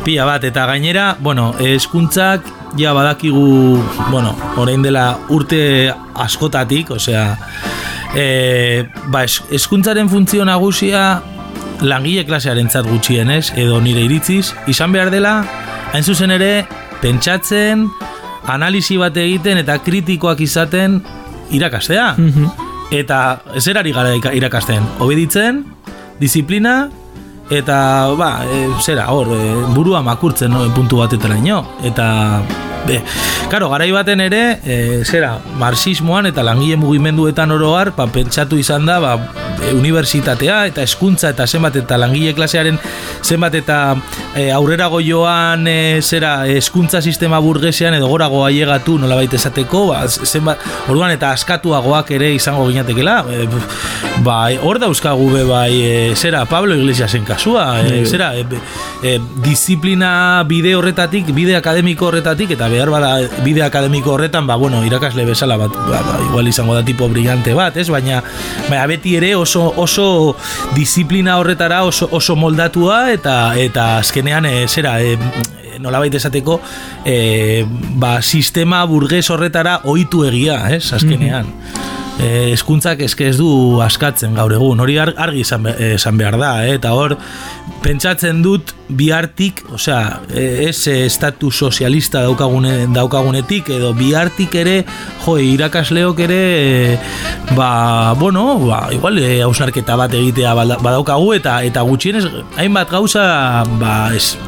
Pila bat eta gainera, bueno, eskuntzak ja badakigu, bueno, orain dela urte askotatik, osea, e, ba, eskuntzaren funtzio nagusia langile klasearen zat gutxienez, edo nire iritziz, izan behar dela hain zuzen ere, pentsatzen, analisi bat egiten eta kritikoak izaten irakastea. Mhm. Eta zerari gara irakasten? Obeditzen, disiplina, eta, ba, e, zera, hor, e, burua makurtzen no, puntu batetara ino. Eta, be, karo, garai baten ere, e, zera, marxismoan eta langile mugimenduetan oroar, ba, pentsatu izan da, ba, e, unibertsitatea eta hezkuntza eta zenbat eta langile klasearen zenbat eta e, aurrerago joan e, zera hezkuntza sistema burgesean edo gorago ailegatu nolabait esateko ba, zenbat, orduan eta askatuagoak ere izango ginatekela e, ba, hor dauzkagu be bai e, zera Pablo Iglesiasen kasua e, Bai. zera e, e, disiplina bide horretatik bide akademiko horretatik eta behar bada bide akademiko horretan ba bueno irakasle bezala bat ba, ba, igual izango da tipo brillante bat ez? Baina baina beti ere oso oso disiplina horretara oso, oso moldatua eta eta azkenean e, zera e, nolabait esateko e, ba, sistema burges horretara ohitu egia, ez, azkenean. Hezkuntzak eske ez du askatzen gaur egun, hori ar- argi esan, esan behar da, eh? eta hor pentsatzen dut bihartik, osea, eh, ez eh, estatu sozialista daukagune, daukagunetik, edo bihartik ere, jo, irakasleok ere, eh, ba, bueno, ba, igual hausnarketa bat egitea badaukagu, eta eta gutxienez, hainbat gauza, ba, ez,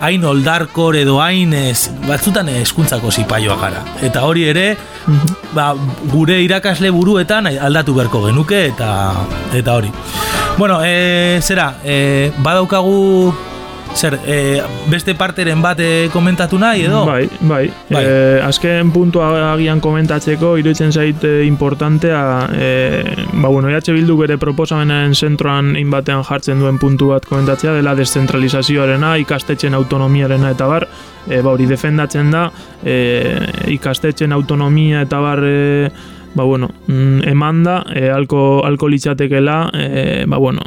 hain oldarkor edo hain ez, batzutan hezkuntzako zipaioa gara. Eta hori ere, ba, gure irakasle buruetan aldatu beharko genuke eta eta hori. Bueno, e, zera, e, badaukagu zer, e, beste parteren bat e, komentatu nahi edo? Bai, bai. Bai. Eh, azken puntua agian komentatzeko iruditzen zait eh, importantea eh, ba bueno, EH Bildu bere proposamenen zentroan inbatean jartzen duen puntu bat komentatzea dela deszentralizazioarena, ikastetxen autonomiarena eta bar, eh, ba hori defendatzen da eh, ikastetxen autonomia eta bar eh, ba bueno, mm, eman da, eh, alko, alko litzatekela, eh, ba bueno,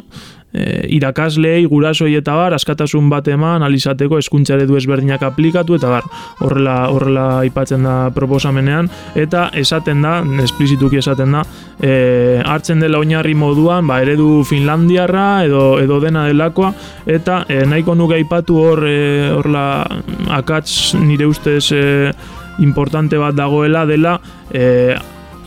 e, irakaslei, gurasoi eta bar, askatasun bat eman, alizateko hezkuntza eredu ezberdinak aplikatu eta bar, horrela, horrela aipatzen da proposamenean, eta esaten da, esplizituki esaten da, e, hartzen dela oinarri moduan, ba, eredu Finlandiarra edo, edo dena delakoa, eta e, nahiko nuke aipatu hor, e, horla, akats nire ustez e, importante bat dagoela dela, e,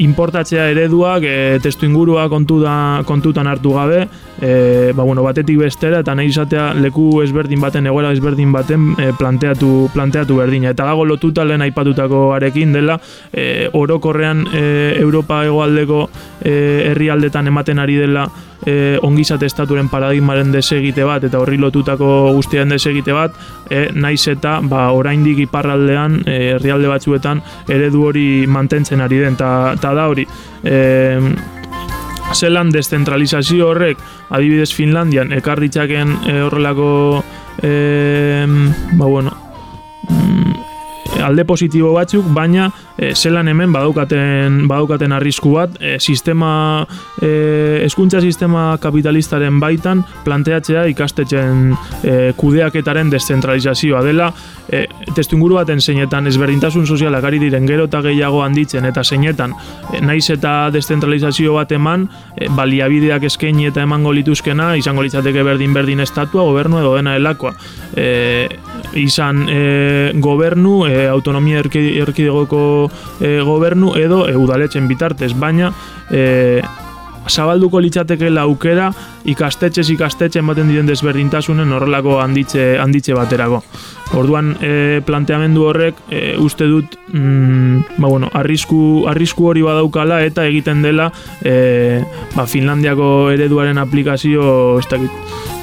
importatzea ereduak e, testu ingurua kontuta, kontutan hartu gabe e, ba, bueno, batetik bestera eta nahi izatea leku ezberdin baten egoera ezberdin baten e, planteatu, planteatu berdina. Eta dago lotuta lehen aipatutako arekin dela e, orokorrean e, Europa hegoaldeko e, herrialdetan ematen ari dela e, ongizate estaturen paradigmaren desegite bat eta horri lotutako guztian desegite bat e, naiz eta ba, oraindik iparraldean herrialde batzuetan eredu hori mantentzen ari den. Eta ta da hori. E, zelan deszentralizazio horrek adibidez Finlandian ekar ditzaken e, horrelako e, ba bueno alde positibo batzuk, baina e, zelan hemen badaukaten badaukaten arrisku bat, e, sistema e, hezkuntza sistema kapitalistaren baitan planteatzea ikastetxen e, kudeaketaren deszentralizazioa dela, e, testu inguru baten zeinetan ezberdintasun sozialak ari diren gero eta gehiago handitzen eta zeinetan e, naiz eta deszentralizazio bat eman e, baliabideak eskaini eta emango lituzkena izango litzateke berdin berdin estatua, gobernu edo dena elakoa. E, izan e, gobernu, e, autonomia erki- erkidegoko e, gobernu edo e, udaletxen bitartez, baina e, zabalduko litzatekeela aukera ikastetxez ikastetxe ematen diren desberdintasunen horrelako handitze, handitze baterako. Orduan e, planteamendu horrek e, uste dut mm, ba, bueno, arrisku, arrisku hori badaukala eta egiten dela e, ba, Finlandiako ereduaren aplikazio ez dakit,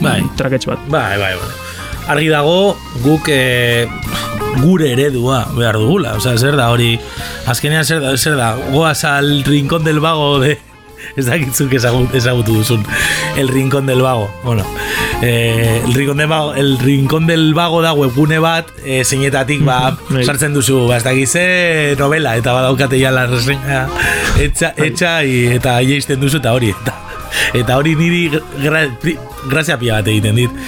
Bai. trakets bat. Bai, bai, bai. Argi dago guk e, gure eredua behar dugula. Osea, zer da hori, azkenean zer da, zer da, goaz al rincón del vago de... <laughs> Ez dakitzuk ezagut, ezagutu duzun. El rincón del vago. Bueno, eh, el, rincón del vago, el rincón del vago da webgune bat, eh, zeinetatik ba, bai. sartzen duzu, ba, ez dakize novela, eta badaukate ja la reseña etxa, etxa i, eta jeisten duzu eta hori. Eta, eta hori niri gra, grazia pila bat egiten dit.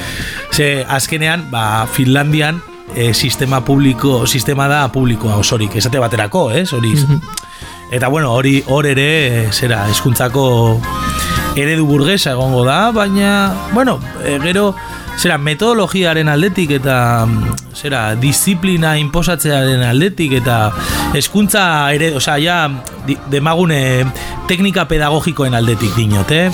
Ze azkenean, ba, Finlandian e, sistema publiko, sistema da publikoa osorik, esate baterako, ez? Hori. Eta bueno, hori hor ere, e, zera, eskuntzako eredu burgesa egongo da, baina, bueno, e, gero, zera, metodologiaren aldetik eta mm, zera, disiplina inposatzearen aldetik eta hezkuntza ere, osea, ja, di- demagune teknika pedagogikoen aldetik dinot, eh?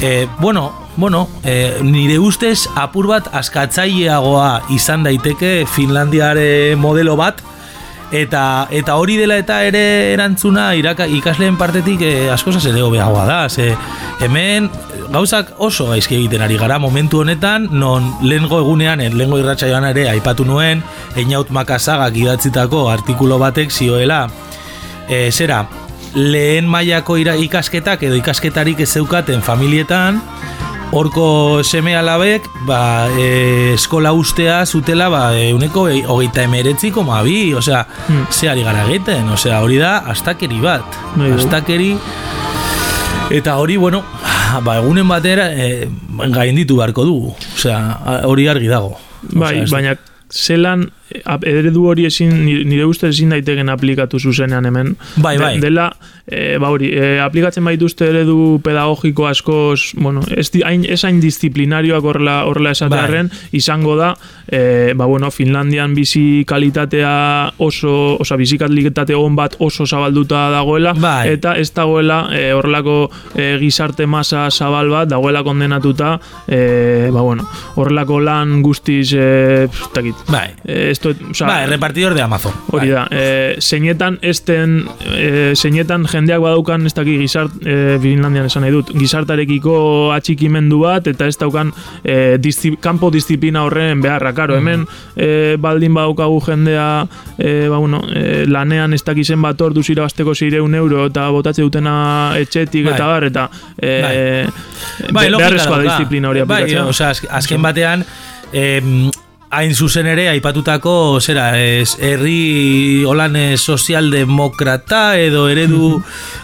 E, bueno, bueno, e, nire ustez apur bat askatzaileagoa izan daiteke Finlandiare modelo bat. Eta eta hori dela eta ere erantzuna iraka, ikasleen partetik e, asko ere hobeagoa da. Ze hemen gauzak oso gaizki egiten ari gara momentu honetan non lehengo egunean eh, lehengo irratsaioan ere aipatu nuen Einaut Makasagak idatzitako artikulu batek zioela. E, zera, lehen mailako ikasketak edo ikasketarik ez zeukaten familietan, horko seme alabek, ba, e, eskola ustea zutela, ba, euneko e, hogeita emeretzi koma bi, osea, Hmm. ze ari gara egiten, osea, hori da, astakeri bat, bai. astakeri, eta hori, bueno, ba, egunen batera, e, gainditu beharko dugu, osea, hori argi dago. Bai, baina zelan eredu hori ezin ni- nire ustez ezin daiteken aplikatu zuzenean hemen. Bai, bai. De- dela, e, ba hori, e, aplikatzen baituzte eredu pedagogiko askoz, bueno, ez, hain, ez hain disciplinarioak horrela, horrela esatearren, izango da, e, ba bueno, Finlandian bizi kalitatea oso, oza, bizi kalitate on bat oso zabalduta dagoela, Bai. eta ez dagoela e, horrelako e, gizarte masa zabal bat dagoela kondenatuta, e, ba bueno, horrelako lan guztiz, e, pf, ez dakit, Bai, e, esto, oza, bai, repartidor de Amazon. Hori Bai. da, e, zeinetan esten, e, zeinetan jendeak badaukan ez daki gizart, e, Finlandian esan nahi dut, gizartarekiko atxikimendu bat, eta ez daukan e, disti, kanpo disiplina horren beharra, karo, hemen e, baldin badaukagu jendea, e, ba, bueno, e, lanean ez dakizen bat ordu irabazteko zireun euro, eta botatze dutena etxetik, Bai. eta bar, eta e, Bai, be- logika beharrezkoa da disiplina hori Bai, aplikatzea. osea, azk- azken batean, em, hain zuzen ere aipatutako zera, ez, herri holan eh, sozialdemokrata edo eredu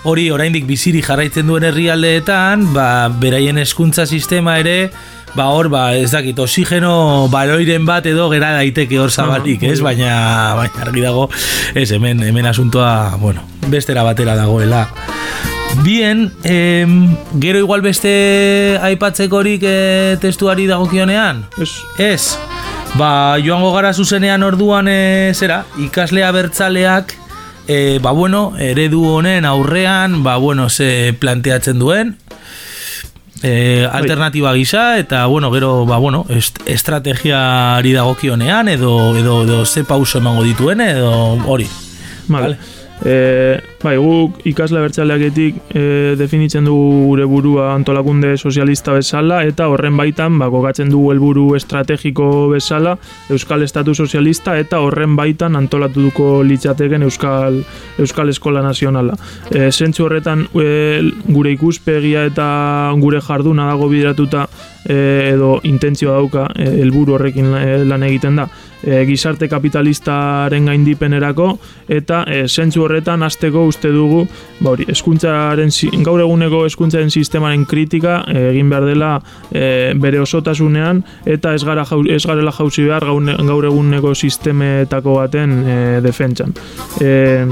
hori oraindik biziri jarraitzen duen herrialdeetan, ba, beraien hezkuntza sistema ere ba hor, ba, ez dakit, oxigeno baloiren bat edo gera daiteke hor zabalik, ez? Baina, baina argi dago, ez, hemen, hemen asuntoa, bueno, bestera batera dagoela. Bien, em, gero igual beste aipatzekorik e, testuari dagokionean? Ez, Ez. Ba, joango gara zuzenean orduan e, zera, ikaslea bertzaleak e, ba bueno, eredu honen aurrean, ba bueno, ze planteatzen duen e, alternatiba gisa eta bueno, gero ba bueno, est estrategiari dagokionean edo edo edo ze pauso emango dituen edo hori. Vale. Vale. E, bai, guk ikasle bertzaleaketik e, definitzen dugu gure burua antolakunde sozialista bezala eta horren baitan ba, kokatzen dugu helburu estrategiko bezala Euskal Estatu Sozialista eta horren baitan antolatuko litzateken Euskal, Euskal Eskola Nazionala. E, zentzu horretan e, gure ikuspegia eta gure jarduna dago bideratuta e, edo intentzioa dauka e, helburu horrekin e, lan egiten da e, gizarte kapitalistaren gaindipenerako eta e, zentzu horretan hasteko uste dugu ba hori eskuntzaren gaur eguneko eskuntzaren sistemaren kritika e, egin behar dela e, bere osotasunean eta ez gara ez garela jauzi behar gaur, gaur eguneko sistemetako baten e, defentsan. E,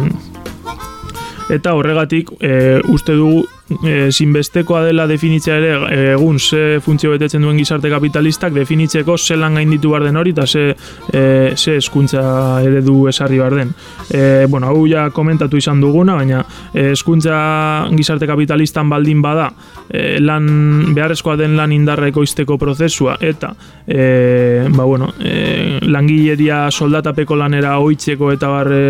eta horregatik e, uste dugu e, zinbestekoa dela definitzea ere e, egun ze funtzio betetzen duen gizarte kapitalistak definitzeko zelan gainditu behar den hori eta ze, e, ze eskuntza eredu esarri behar den. E, bueno, hau ja komentatu izan duguna, baina eskuntza gizarte kapitalistan baldin bada e, lan beharrezkoa den lan indarra ekoizteko prozesua eta e, ba, bueno, e, langileria soldatapeko lanera oitzeko eta bar e,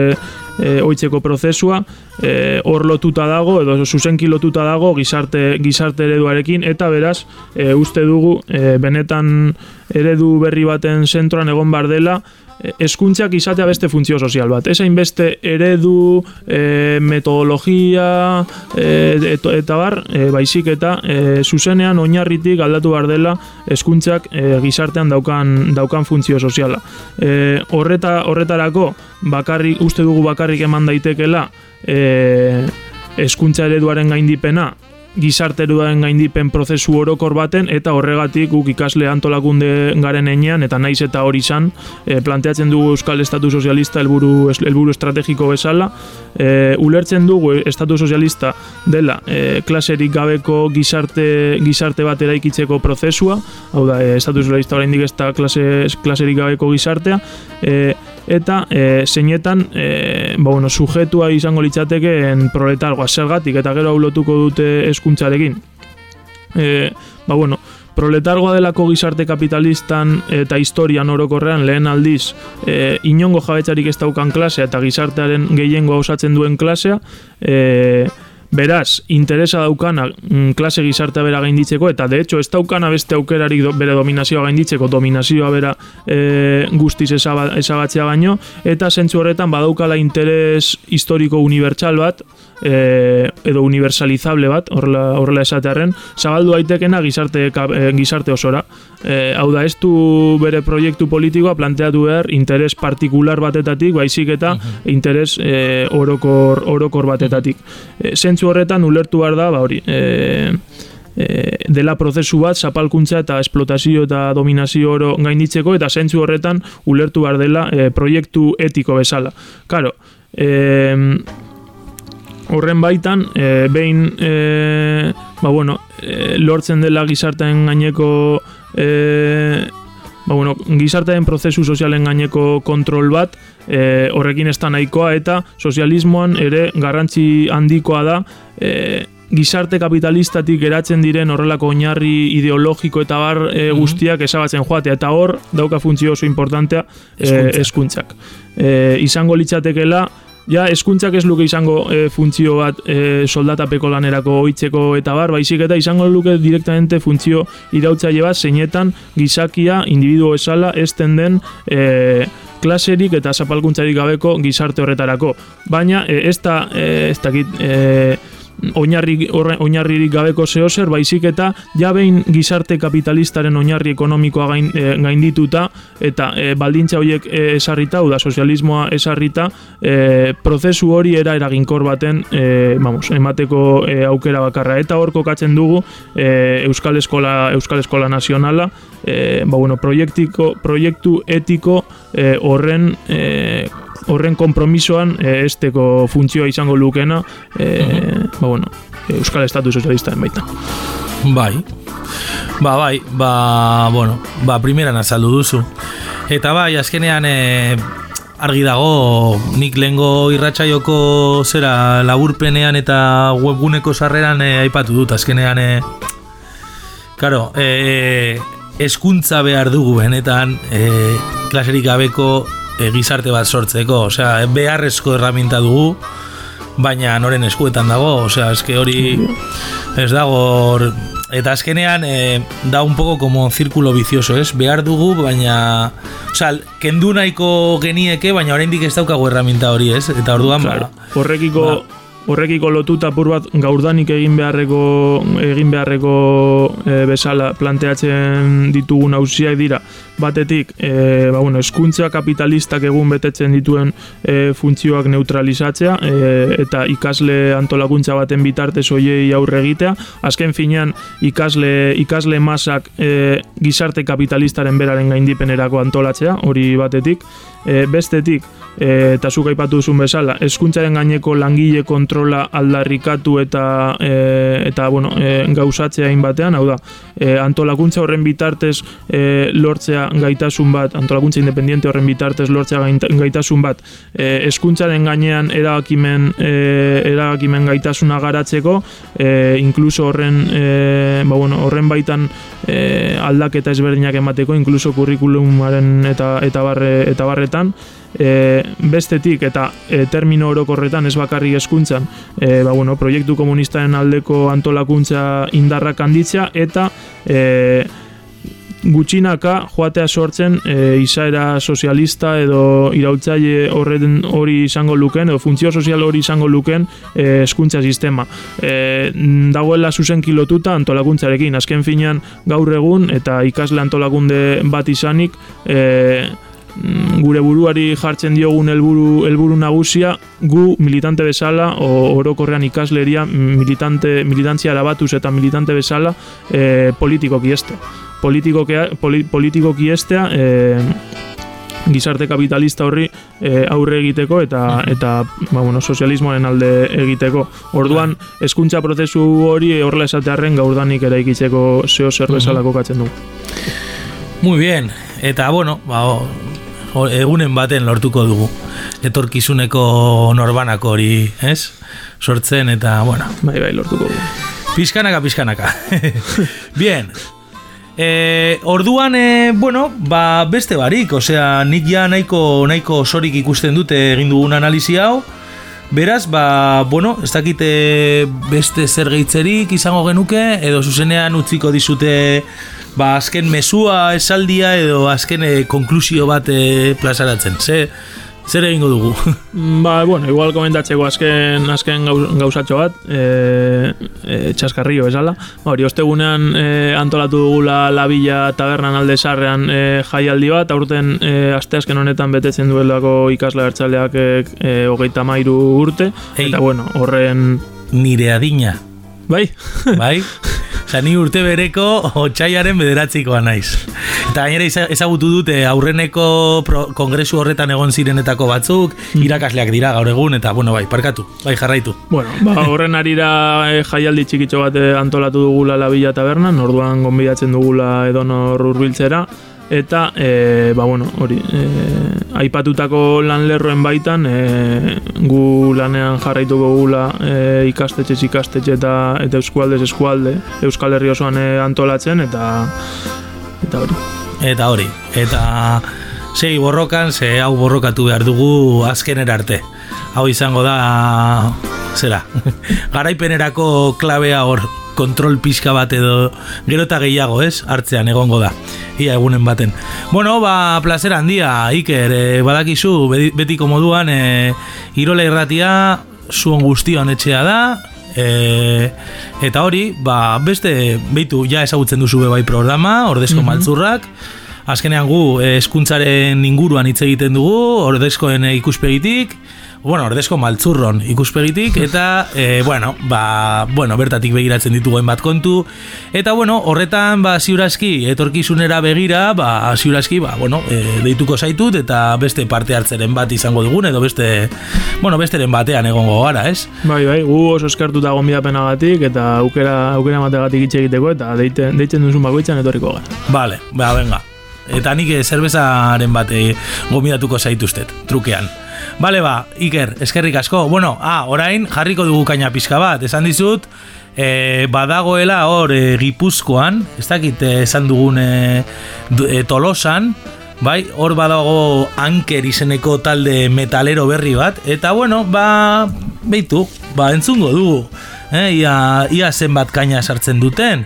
e, oitzeko prozesua e, hor lotuta dago edo zuzenki lotuta dago gizarte gizarte ereduarekin eta beraz e, uste dugu e, benetan eredu berri baten zentroan egon bar dela e, hezkuntzak izatea beste funtzio sozial bat. Ez beste eredu, e, metodologia, e, eta, eta bar, e, baizik eta e, zuzenean oinarritik aldatu behar dela hezkuntzak e, gizartean daukan, daukan funtzio soziala. E, horreta, horretarako, bakarrik, uste dugu bakarrik eman daitekela, e, hezkuntza ereduaren gaindipena, gizarteruaren gaindipen prozesu orokor baten eta horregatik guk ikasle antolakunde garen enean eta naiz eta hori izan e, planteatzen dugu Euskal Estatu Sozialista helburu helburu estrategiko bezala. E, ulertzen dugu Estatu Sozialista dela e, klaserik gabeko gizarte gizarte bat eraikitzeko prozesua hau da e, Estatu Sozialista oraindik ez da klase, klaserik gabeko gizartea e, eta e, zeinetan e, ba, bueno, sujetua izango litzatekeen proletargoa zergatik eta gero hau lotuko dute eskuntzarekin. E, ba, bueno, proletargoa delako gizarte kapitalistan eta historian orokorrean lehen aldiz e, inongo jabetzarik ez daukan klasea eta gizartearen gehiengoa osatzen duen klasea, e, Beraz, interesa daukana mm, klase gizartea bera gainditzeko, eta de hecho, ez daukana beste aukerarik do, bere dominazioa gainditzeko, dominazioa bera e, guztiz esagatzea baino, eta zentzu horretan badaukala interes historiko unibertsal bat, e, edo universalizable bat, horrela, horrela esatearen, zabaldu aitekena gizarte, e, gizarte osora. E, hau da, ez du bere proiektu politikoa planteatu behar interes partikular batetatik, baizik eta interes e, orokor, orokor batetatik. E, zentzu horretan ulertu behar da, ba hori, e, dela prozesu bat zapalkuntza eta esplotazio eta dominazio oro gainditzeko eta zentzu horretan ulertu behar dela e, proiektu etiko bezala. Karo, e, horren baitan, e, behin, e, ba bueno, e, lortzen dela gizartean gaineko, e, ba bueno, gizartean prozesu sozialen gaineko kontrol bat, e, horrekin ez da nahikoa, eta sozialismoan ere garrantzi handikoa da, e, gizarte kapitalistatik geratzen diren horrelako oinarri ideologiko eta bar e, guztiak esabatzen joatea. Eta hor dauka funtzio oso importantea e, eskuntzak. E, izango litzatekela ja eskuntzak ez luke izango e, funtzio bat e, soldatapeko lanerako oitzeko eta bar, baizik eta izango luke direktamente funtzio irautzaile bat zeinetan gizakia individuo esala esten den e, klaserik eta zapalkuntzarik gabeko gizarte horretarako. Baina e, ez da, e, ez dakit, e, oinarri oinarririk gabeko zeo zer baizik eta ja behin gizarte kapitalistaren oinarri ekonomikoa gain, e, gaindituta eta e, baldintza horiek e, esarrita da sozialismoa esarrita e, prozesu hori era eraginkor baten e, vamos, emateko e, aukera bakarra. Eta hor kokatzen dugu e, Euskal Eskola Euskal Eskola Nazionala e, ba, bueno, proiektiko proiektu etiko e, horren e, horren kompromisoan e, esteko funtzioa izango lukena e, ba, bueno, Euskal Estatu Sozialistaren baita. Bai, ba, bai, ba, bueno, ba, primera nazaldu duzu. Eta bai, azkenean e, argi dago nik lengo irratsaioko zera laburpenean eta webguneko sarreran e, aipatu dut, azkenean e, Karo, e, eskuntza behar dugu benetan e, klaserik gabeko e, gizarte bat sortzeko, osea, beharrezko erraminta dugu, baina noren eskuetan dago, osea, eske hori ez dago eta azkenean e, da un poco como círculo vicioso, es behar dugu, baina osea, kendu nahiko genieke, baina oraindik ez daukago erraminta hori, ez? Eta orduan, claro, ba, horrekiko ba, horrekiko lotuta pur bat gaurdanik egin beharreko egin beharreko e, bezala planteatzen ditugun auziak dira. Batetik e, ba, bueno, eskuntza kapitalistak egun betetzen dituen e, funtzioak neutralizatzea e, eta ikasle antolakuntza baten bitartez hoiei aurre egitea. Azken finean ikasle ikasle masak e, gizarte kapitalistaren beraren gaindipenerako antolatzea hori batetik. E, bestetik eta zuk aipatu duzun bezala, eskuntzaren gaineko langile kontrola aldarrikatu eta e, eta bueno, e, gauzatzea batean, hau da, e, antolakuntza horren bitartez e, lortzea gaitasun bat, antolakuntza independiente horren bitartez lortzea gaitasun bat, e, eskuntzaren gainean erabakimen e, erabakimen gaitasuna garatzeko, e, inkluso horren e, ba, bueno, horren baitan e, aldaketa ezberdinak emateko, inkluso kurrikulumaren eta eta barre eta barretan, e, bestetik eta e, termino orokorretan ez bakarrik eskuntzan e, ba, bueno, proiektu komunistaren aldeko antolakuntza indarrak handitzea eta e, gutxinaka joatea sortzen e, izaera sozialista edo irautzaile horren hori izango luken edo funtzio sozial hori izango luken e, eskuntza sistema. E, dagoela zuzen kilotuta antolakuntzarekin, azken finean gaur egun eta ikasle antolakunde bat izanik e, gure buruari jartzen diogun helburu helburu nagusia gu militante bezala o, orokorrean ikasleria militante militantzia arabatuz eta militante bezala e, politikoki este politikoki, poli, politikoki estea e, gizarte kapitalista horri e, aurre egiteko eta eta ba, bueno, sozialismoaren alde egiteko. Orduan hezkuntza prozesu hori horrela esatearren gaurdanik eraikitzeko zeo zer bezala kokatzen du. Muy bien. Eta bueno, ba, egunen baten lortuko dugu. Etorkizuneko norbanako hori, ez? Sortzen eta, bueno, Bai, bai, lortuko du. Pizkanaka, pizkanaka. <laughs> Bien. E, orduan, e, bueno, ba, beste barik, osea, nik ja nahiko, nahiko sorik ikusten dute egin dugun analizi hau, Beraz, ba, bueno, ez dakite beste zer gehitzerik izango genuke, edo zuzenean utziko dizute ba, azken mesua esaldia edo azken e, konklusio bat e, plazaratzen. Ze, zer egingo dugu? <laughs> Ba, bueno, igual komentatzeko azken azken gauz, gauzatxo bat, e, e, txaskarrio bezala. Ba, hori, ostegunean e, antolatu dugula Labilla tabernan alde sarrean e, jaialdi bat, aurten e, asteazken honetan betetzen duelako ikasle hartzaleak e, e, hogeita mairu urte, Ei. eta bueno, horren... Nire adina. Bai, bai? <laughs> Osa, ni urte bereko otxaiaren bederatzikoa naiz. Eta gainera eza- ezagutu dute aurreneko pro, kongresu horretan egon zirenetako batzuk, irakasleak dira gaur egun, eta bueno, bai, parkatu, bai, jarraitu. Bueno, ba, horren arira e, jaialdi txikitxo bat e, antolatu dugula La Villa Tabernan, orduan gonbidatzen dugula edonor hurbiltzera eta e, ba bueno, hori, e, aipatutako lanlerroen baitan e, gu lanean jarraituko gula e, ikastetxe ikastetxe eta eta eskualdez eskualde Euskal Herri osoan e, antolatzen eta eta hori. Eta hori, eta sei borrokan, ze hau borrokatu behar dugu azkenera arte. Hau izango da, zera, <laughs> garaipenerako klabea hor, kontrol pixka bat edo gero eta gehiago, ez? Hartzean egongo da. Ia egunen baten. Bueno, ba, placer handia, Iker, e, badakizu, beti- betiko moduan, e, Irola irratia, zuon guztion etxea da, e, eta hori, ba, beste, beitu, ja ezagutzen duzu be bai programa, ordezko maltzurrak, azkenean gu hezkuntzaren inguruan hitz egiten dugu, ordezkoen eh, ikuspegitik, bueno, ordezko maltzurron ikuspegitik, eta, e, bueno, ba, bueno, bertatik begiratzen ditugu bat kontu, eta, bueno, horretan, ba, ziurazki, etorkizunera begira, ba, ziurazki, ba, bueno, e, deituko zaitut, eta beste parte hartzeren bat izango dugun, edo beste, bueno, besteren batean egongo gara, ez? Bai, bai, gu oso eskartuta gonbidapenagatik eta aukera aukera emategatik hitz egiteko eta deiten, deitzen duzun bakoitzan etorriko gara. Vale, ba, venga. Eta nik eh, zerbezaren bat gomidatuko zaituztet, trukean. Bale ba, Iker, eskerrik asko. Bueno, ah, orain jarriko dugu kaina pixka bat. Esan dizut, eh, badagoela hor eh, Gipuzkoan, ez dakit eh, esan dugun du- eh, Tolosan, bai, hor badago Anker izeneko talde metalero berri bat, eta bueno, ba, beitu, ba, entzungo dugu. Eh, ia, ia zenbat kaina sartzen duten.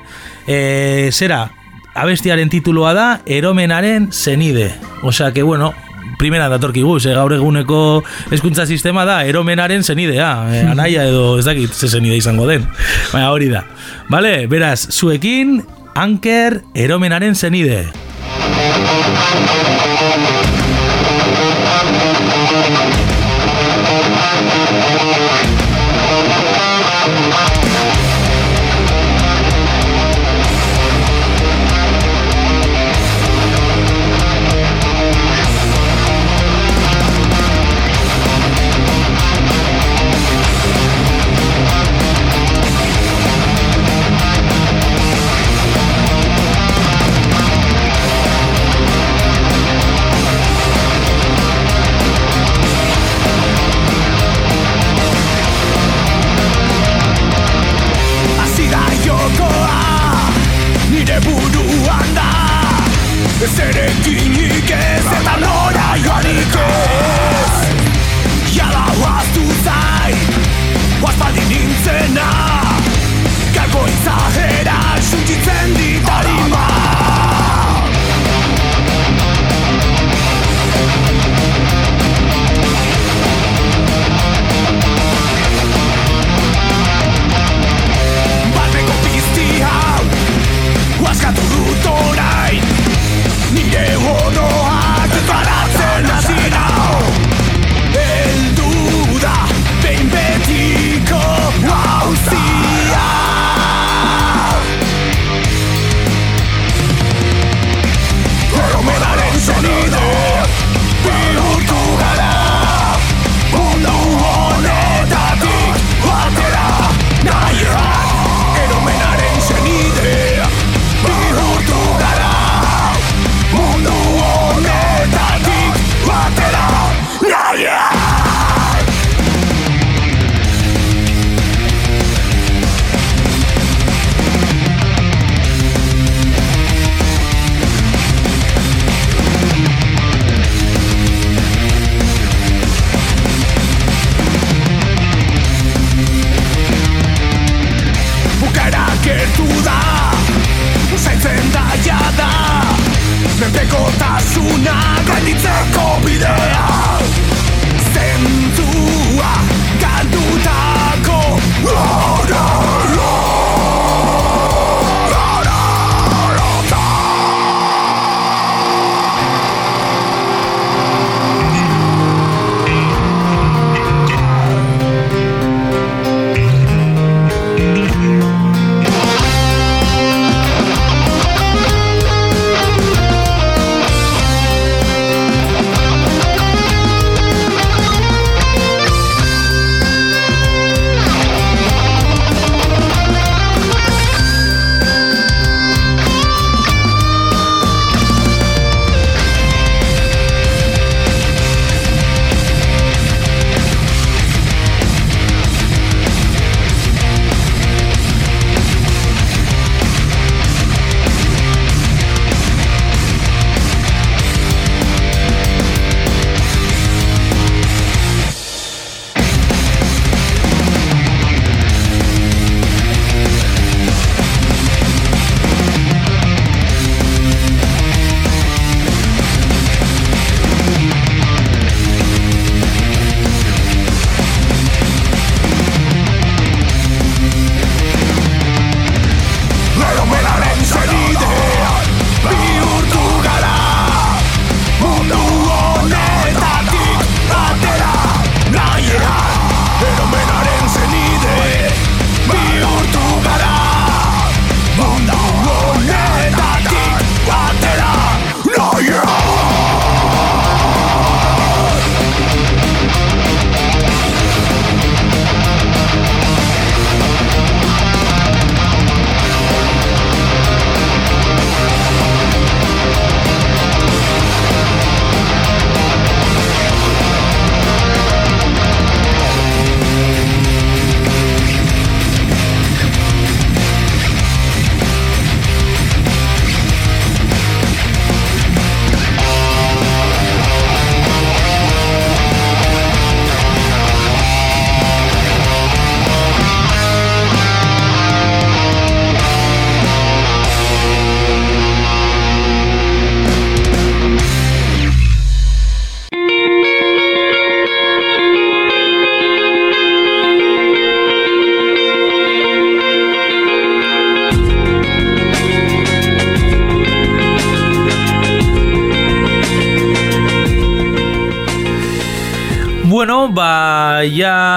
Eh, zera, abestiaren tituloa da Eromenaren zenide. Osea que bueno, primera datorkigu, ze gaur eguneko hezkuntza sistema da eromenaren zenidea, eh, <laughs> anaia edo ez dakit ze zenide izango den. Baina hori da. Vale, beraz, zuekin Anker eromenaren zenide.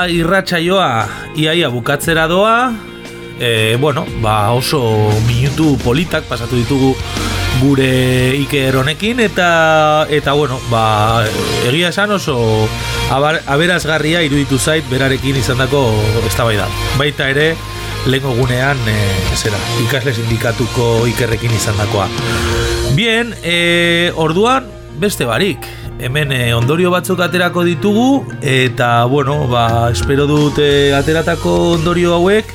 Irratsaioa iaia bukatzera doa. E, bueno, ba, oso minutu politak pasatu ditugu gure Iker honekin eta eta bueno, ba, egia esan oso abar, aberazgarria iruditu zait berarekin izandako eztabaida. Baita ere lehengo gunean e, zera, ikasle sindikatuko Ikerrekin izandakoa. Bien, e, orduan beste barik. Hemen e, ondorio batzuk aterako ditugu eta bueno, ba, espero dut e, ateratako ondorio hauek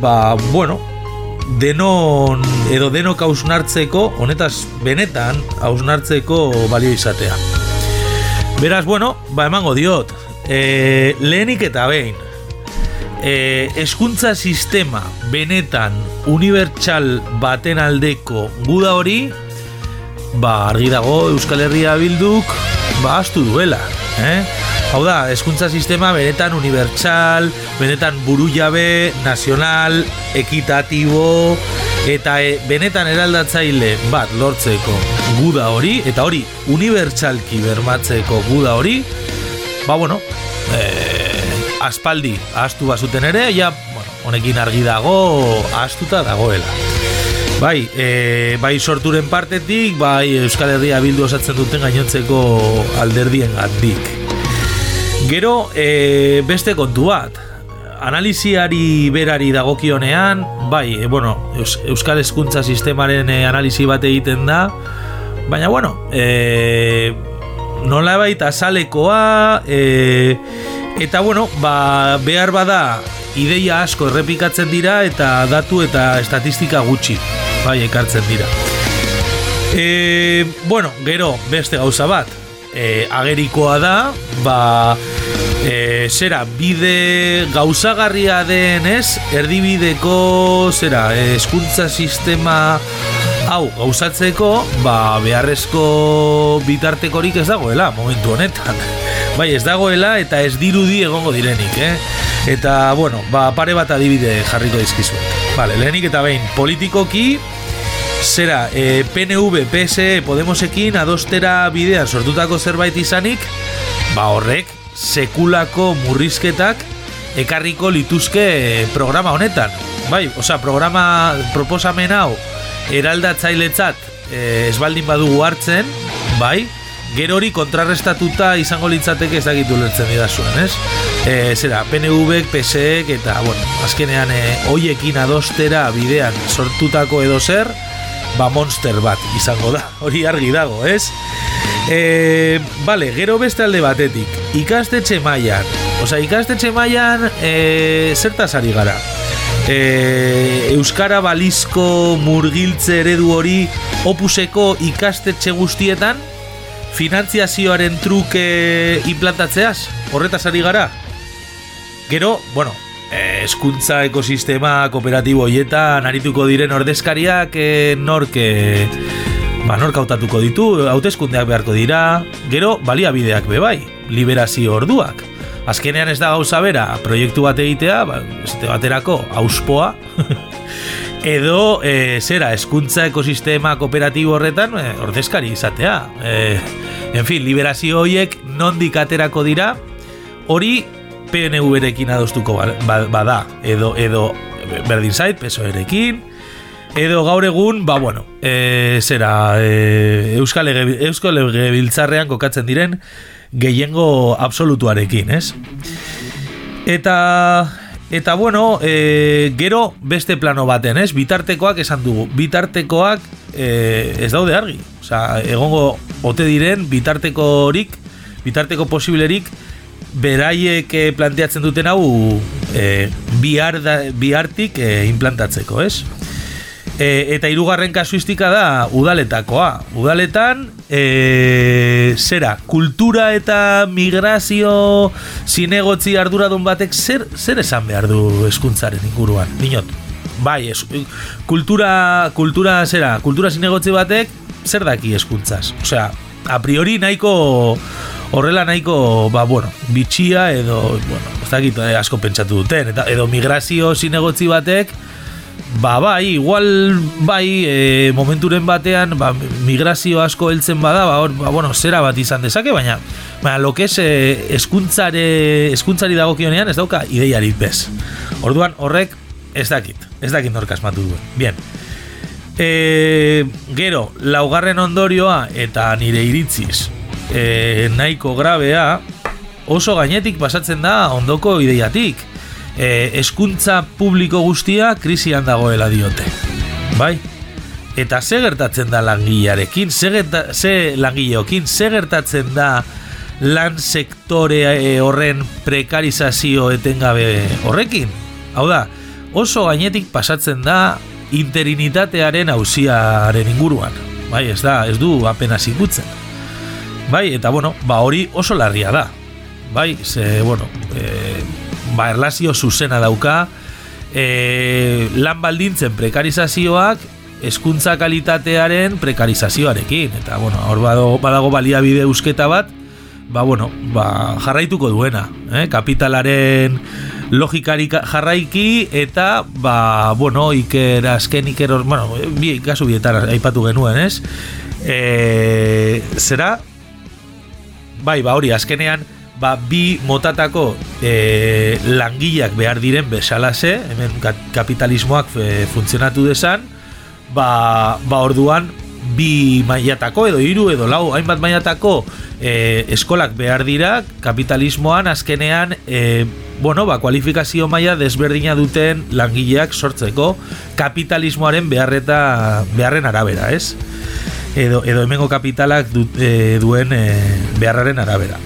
ba, bueno, denon edo denok hausnartzeko, honetaz benetan hausnartzeko balio izatea. Beraz, bueno, ba emango diot. E, lehenik eta behin, e, eskuntza sistema benetan unibertsal baten aldeko guda hori, ba argi dago Euskal Herria bilduk ba astu duela, eh? Hau da, hezkuntza sistema benetan unibertsal, benetan burujabe, nazional, ekitatibo, eta e, benetan eraldatzaile bat lortzeko guda hori, eta hori unibertsalki bermatzeko guda hori, ba bueno, e, aspaldi astu bazuten ere, ja, bueno, honekin argi dago, astuta dagoela. Bai, e, bai sorturen partetik, bai Euskal Herria bildu osatzen duten gainontzeko alderdien gandik. Gero, e, beste kontu bat, analiziari berari dagokionean, bai, e, bueno, Eus, Euskal Hezkuntza Sistemaren e, analizi bat egiten da, baina, bueno, e, nola baita salekoa, e, eta, bueno, ba, behar bada ideia asko errepikatzen dira eta datu eta estatistika gutxi bai ekartzen dira. E, bueno, gero beste gauza bat, e, agerikoa da, ba, e, zera, bide gauzagarria den ez, erdibideko, zera, eskuntza sistema hau gauzatzeko, ba, beharrezko bitartekorik ez dagoela, momentu honetan. Bai, ez dagoela eta ez dirudi egongo direnik, eh? Eta, bueno, ba, pare bat adibide jarriko dizkizuet. Vale, lehenik eta behin, politikoki, zera, e, PNV, PSE, Podemosekin adostera bidean sortutako zerbait izanik, ba, horrek, sekulako murrizketak ekarriko lituzke programa honetan. Bai, osea, programa proposamen hau eraldatzailetzat e, esbaldin badugu hartzen, bai, gero hori kontrarrestatuta izango litzateke ezagitu lertzen dira zuen, ez? E, zera, PNV, PSEek eta, bueno, azkenean e, hoiekin adostera bidean sortutako edo zer, ba monster bat izango da, <laughs> hori argi dago, ez? E, vale, gero beste alde batetik, ikastetxe mailan, osea, ikastetxe mailan e, zertaz ari gara? E, Euskara balizko murgiltze eredu hori opuseko ikastetxe guztietan finantziazioaren truke implantatzeaz, horretaz ari gara? Gero, bueno, eh, eskuntza ekosistema kooperatibo hoietan arituko diren ordezkariak eh, nork eh, ba, nork hautatuko ditu, hauteskundeak beharko dira, gero baliabideak be bai, liberazio orduak. Azkenean ez da gauza bera, proiektu bat egitea, ba, esate baterako, auspoa, <laughs> edo e, zera, eskuntza ekosistema kooperatibo horretan e, ordezkari izatea. E, en fin, liberazio horiek nondik aterako dira, hori PNV-rekin adostuko ba- ba- bada, edo, edo berdin zait, PSOE-rekin, edo gaur egun, ba bueno, e, zera, e, Euskal Eusko Legebiltzarrean kokatzen diren gehiengo absolutuarekin, ez? Eta eta bueno, e, gero beste plano baten, ez? Bitartekoak esan dugu. Bitartekoak e, ez daude argi. Osea, egongo ote diren bitartekorik, bitarteko posiblerik beraiek eh, planteatzen duten hau e, bihar da, bihartik e, implantatzeko, ez? E, eta hirugarren kasuistika da udaletakoa. Udaletan, e, zera, kultura eta migrazio zinegotzi arduradun batek zer, zer esan behar du eskuntzaren inguruan? Dinot, bai, es, kultura, kultura, zera, kultura zinegotzi batek zer daki eskuntzaz? Osea, a priori nahiko horrela nahiko, ba, bueno, bitxia edo, bueno, ez dakit eh, asko pentsatu duten, eta edo migrazio zinegotzi batek, ba, bai, igual, bai, e, momenturen batean, ba, migrazio asko heltzen bada, ba, hor, ba, bueno, zera bat izan dezake, baina, baina, lo que es, eskuntzare, eskuntzari dagokionean ez dauka ideiarik bez. Orduan, horrek, ez dakit, ez dakit nork asmatu duen. Bien, E, gero, laugarren ondorioa eta nire iritziz e, nahiko grabea oso gainetik pasatzen da ondoko ideiatik. E, eskuntza publiko guztia krisian dagoela diote. Bai? Eta ze gertatzen da langilearekin, ze, gerta, ze langileokin, ze gertatzen da lan sektore e, horren prekarizazio etengabe horrekin? Hau da, oso gainetik pasatzen da interinitatearen auziaren inguruan. Bai, ez da, ez du apenas ikutzen. Bai, eta bueno, ba hori oso larria da. Bai, ze, bueno, e, ba erlazio zuzena dauka, e, lan baldintzen prekarizazioak hezkuntza kalitatearen prekarizazioarekin. Eta, bueno, hor badago, badago baliabide eusketa bat, ba, bueno, ba, jarraituko duena. Eh? Kapitalaren logikari jarraiki eta, ba, bueno, iker, azken iker, bueno, bi, kasu bietan aipatu genuen, ez? E, zera, bai, ba, hori, azkenean, ba, bi motatako e, langileak behar diren bezalase, hemen ka- kapitalismoak e, funtzionatu desan, ba, ba orduan bi mailatako edo hiru edo lau hainbat mailatako e, eskolak behar dira kapitalismoan azkenean e, bueno, ba, kualifikazio maila desberdina duten langileak sortzeko kapitalismoaren beharreta beharren arabera, ez? Edo, edo hemengo kapitalak du, e, duen e, beharraren arabera.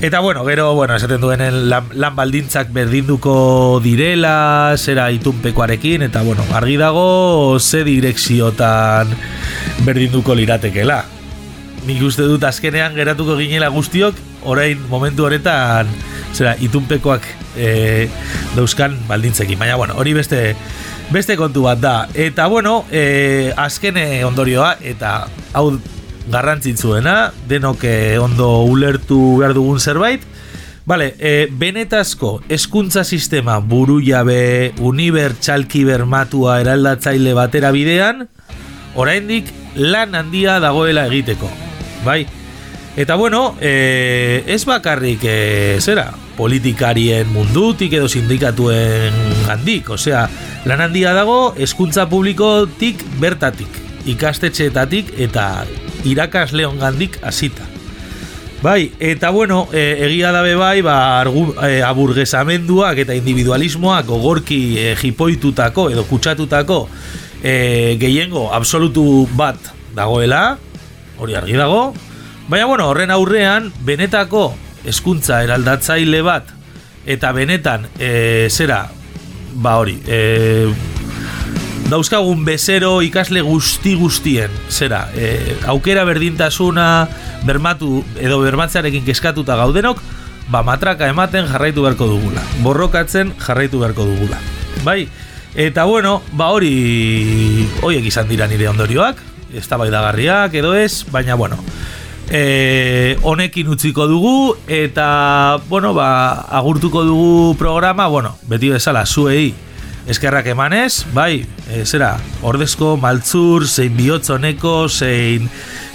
Eta bueno, gero, bueno, esaten duenen lan, lan baldintzak berdinduko direla, zera itunpekoarekin, eta bueno, argi dago ze direkziotan berdinduko liratekela. Nik uste dut azkenean geratuko ginela guztiok orain momentu honetan zera, itunpekoak e, dauzkan baldintzekin. Baina, bueno, hori beste beste kontu bat da. Eta, bueno, e, azkene ondorioa, eta hau garrantzitzuena, denok eh, ondo ulertu behar dugun zerbait, Vale, e, benetazko eskuntza sistema buru jabe unibertsalki bermatua eraldatzaile batera bidean, oraindik lan handia dagoela egiteko. Bai, Eta bueno, e, ez bakarrik e, zera, politikarien mundutik edo sindikatuen gandik, osea, lan handia dago eskuntza publikotik bertatik, ikastetxeetatik eta irakasleon gandik hasita. Bai, eta bueno, e, egia dabe bai, ba, argu, e, aburgesamenduak eta individualismoak gogorki e, jipoitutako edo kutsatutako e, gehiengo absolutu bat dagoela, hori argi dago, Baina, bueno, horren aurrean, benetako eskuntza eraldatzaile bat, eta benetan, e, zera, ba hori, e, dauzkagun bezero ikasle guzti guztien, zera, e, aukera berdintasuna bermatu, edo bermatzearekin keskatuta gaudenok, ba matraka ematen jarraitu beharko dugula. Borrokatzen jarraitu beharko dugula. Bai, eta bueno, ba hori, hoiek izan dira nire ondorioak, ez da edo ez, baina bueno, e, honekin utziko dugu eta bueno, ba, agurtuko dugu programa, bueno, beti bezala zuei eskerrak emanez, bai, e, zera, ordezko maltzur, zein bihotzoneko, zein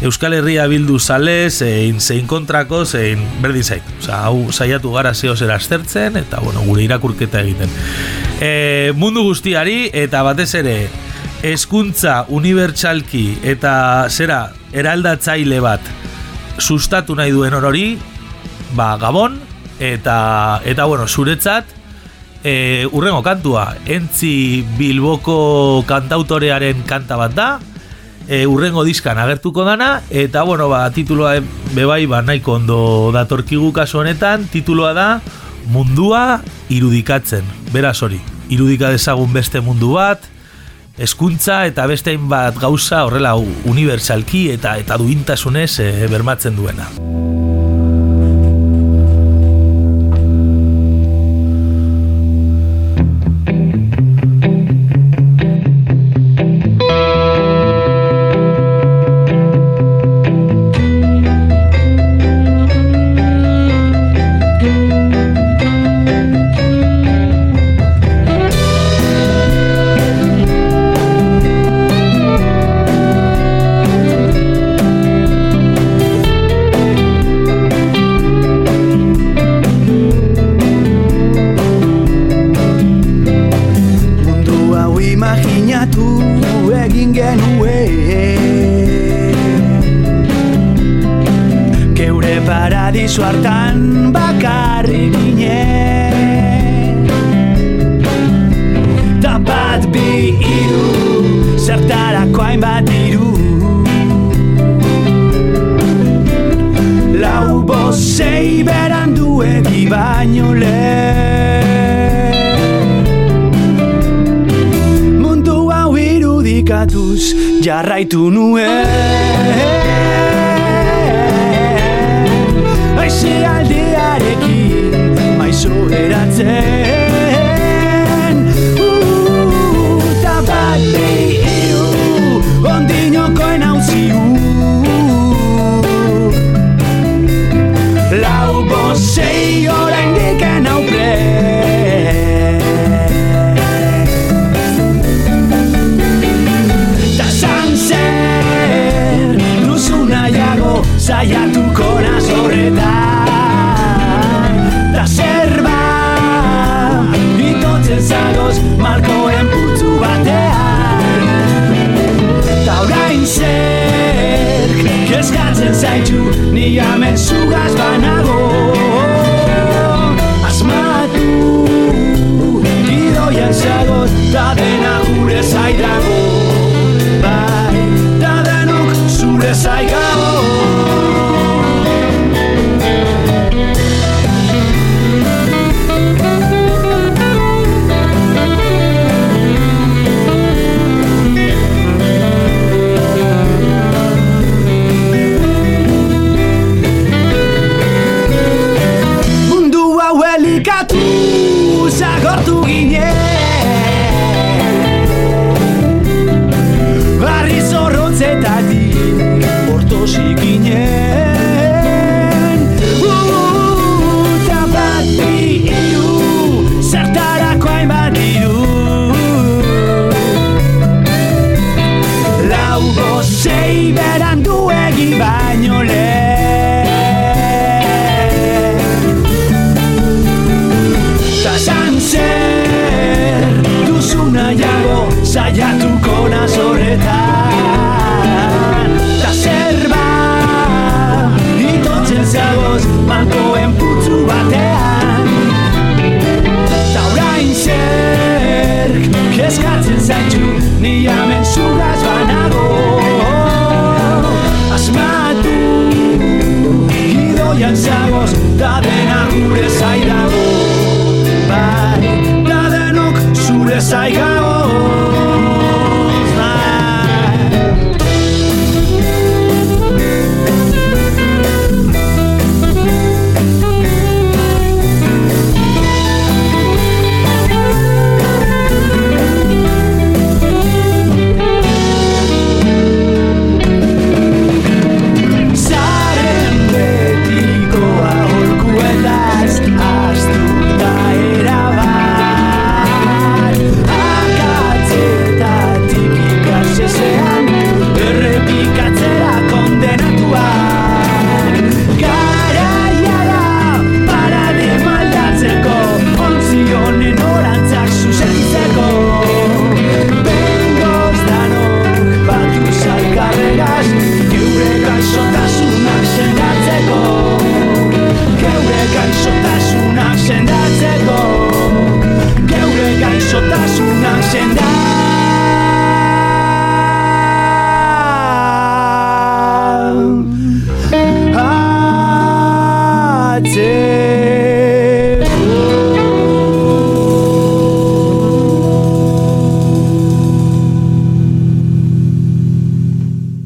Euskal Herria bildu zale, zein, zein kontrako, zein berdin zait. Osa, hau saiatu gara zeo zera aztertzen, eta bueno, gure irakurketa egiten. E, mundu guztiari, eta batez ere, eskuntza unibertsalki eta zera eraldatzaile bat sustatu nahi duen hori, ba, Gabon, eta, eta bueno, zuretzat, e, urrengo kantua, entzi Bilboko kantautorearen kanta bat da, e, urrengo diskan agertuko dana, eta bueno, ba, tituloa bebai, ba, nahiko ondo datorkigu kasu honetan, tituloa da, mundua irudikatzen, beraz hori, irudika dezagun beste mundu bat, eskuntza eta beste bat gauza horrela unibertsalki eta eta duintasunez e, bermatzen duena.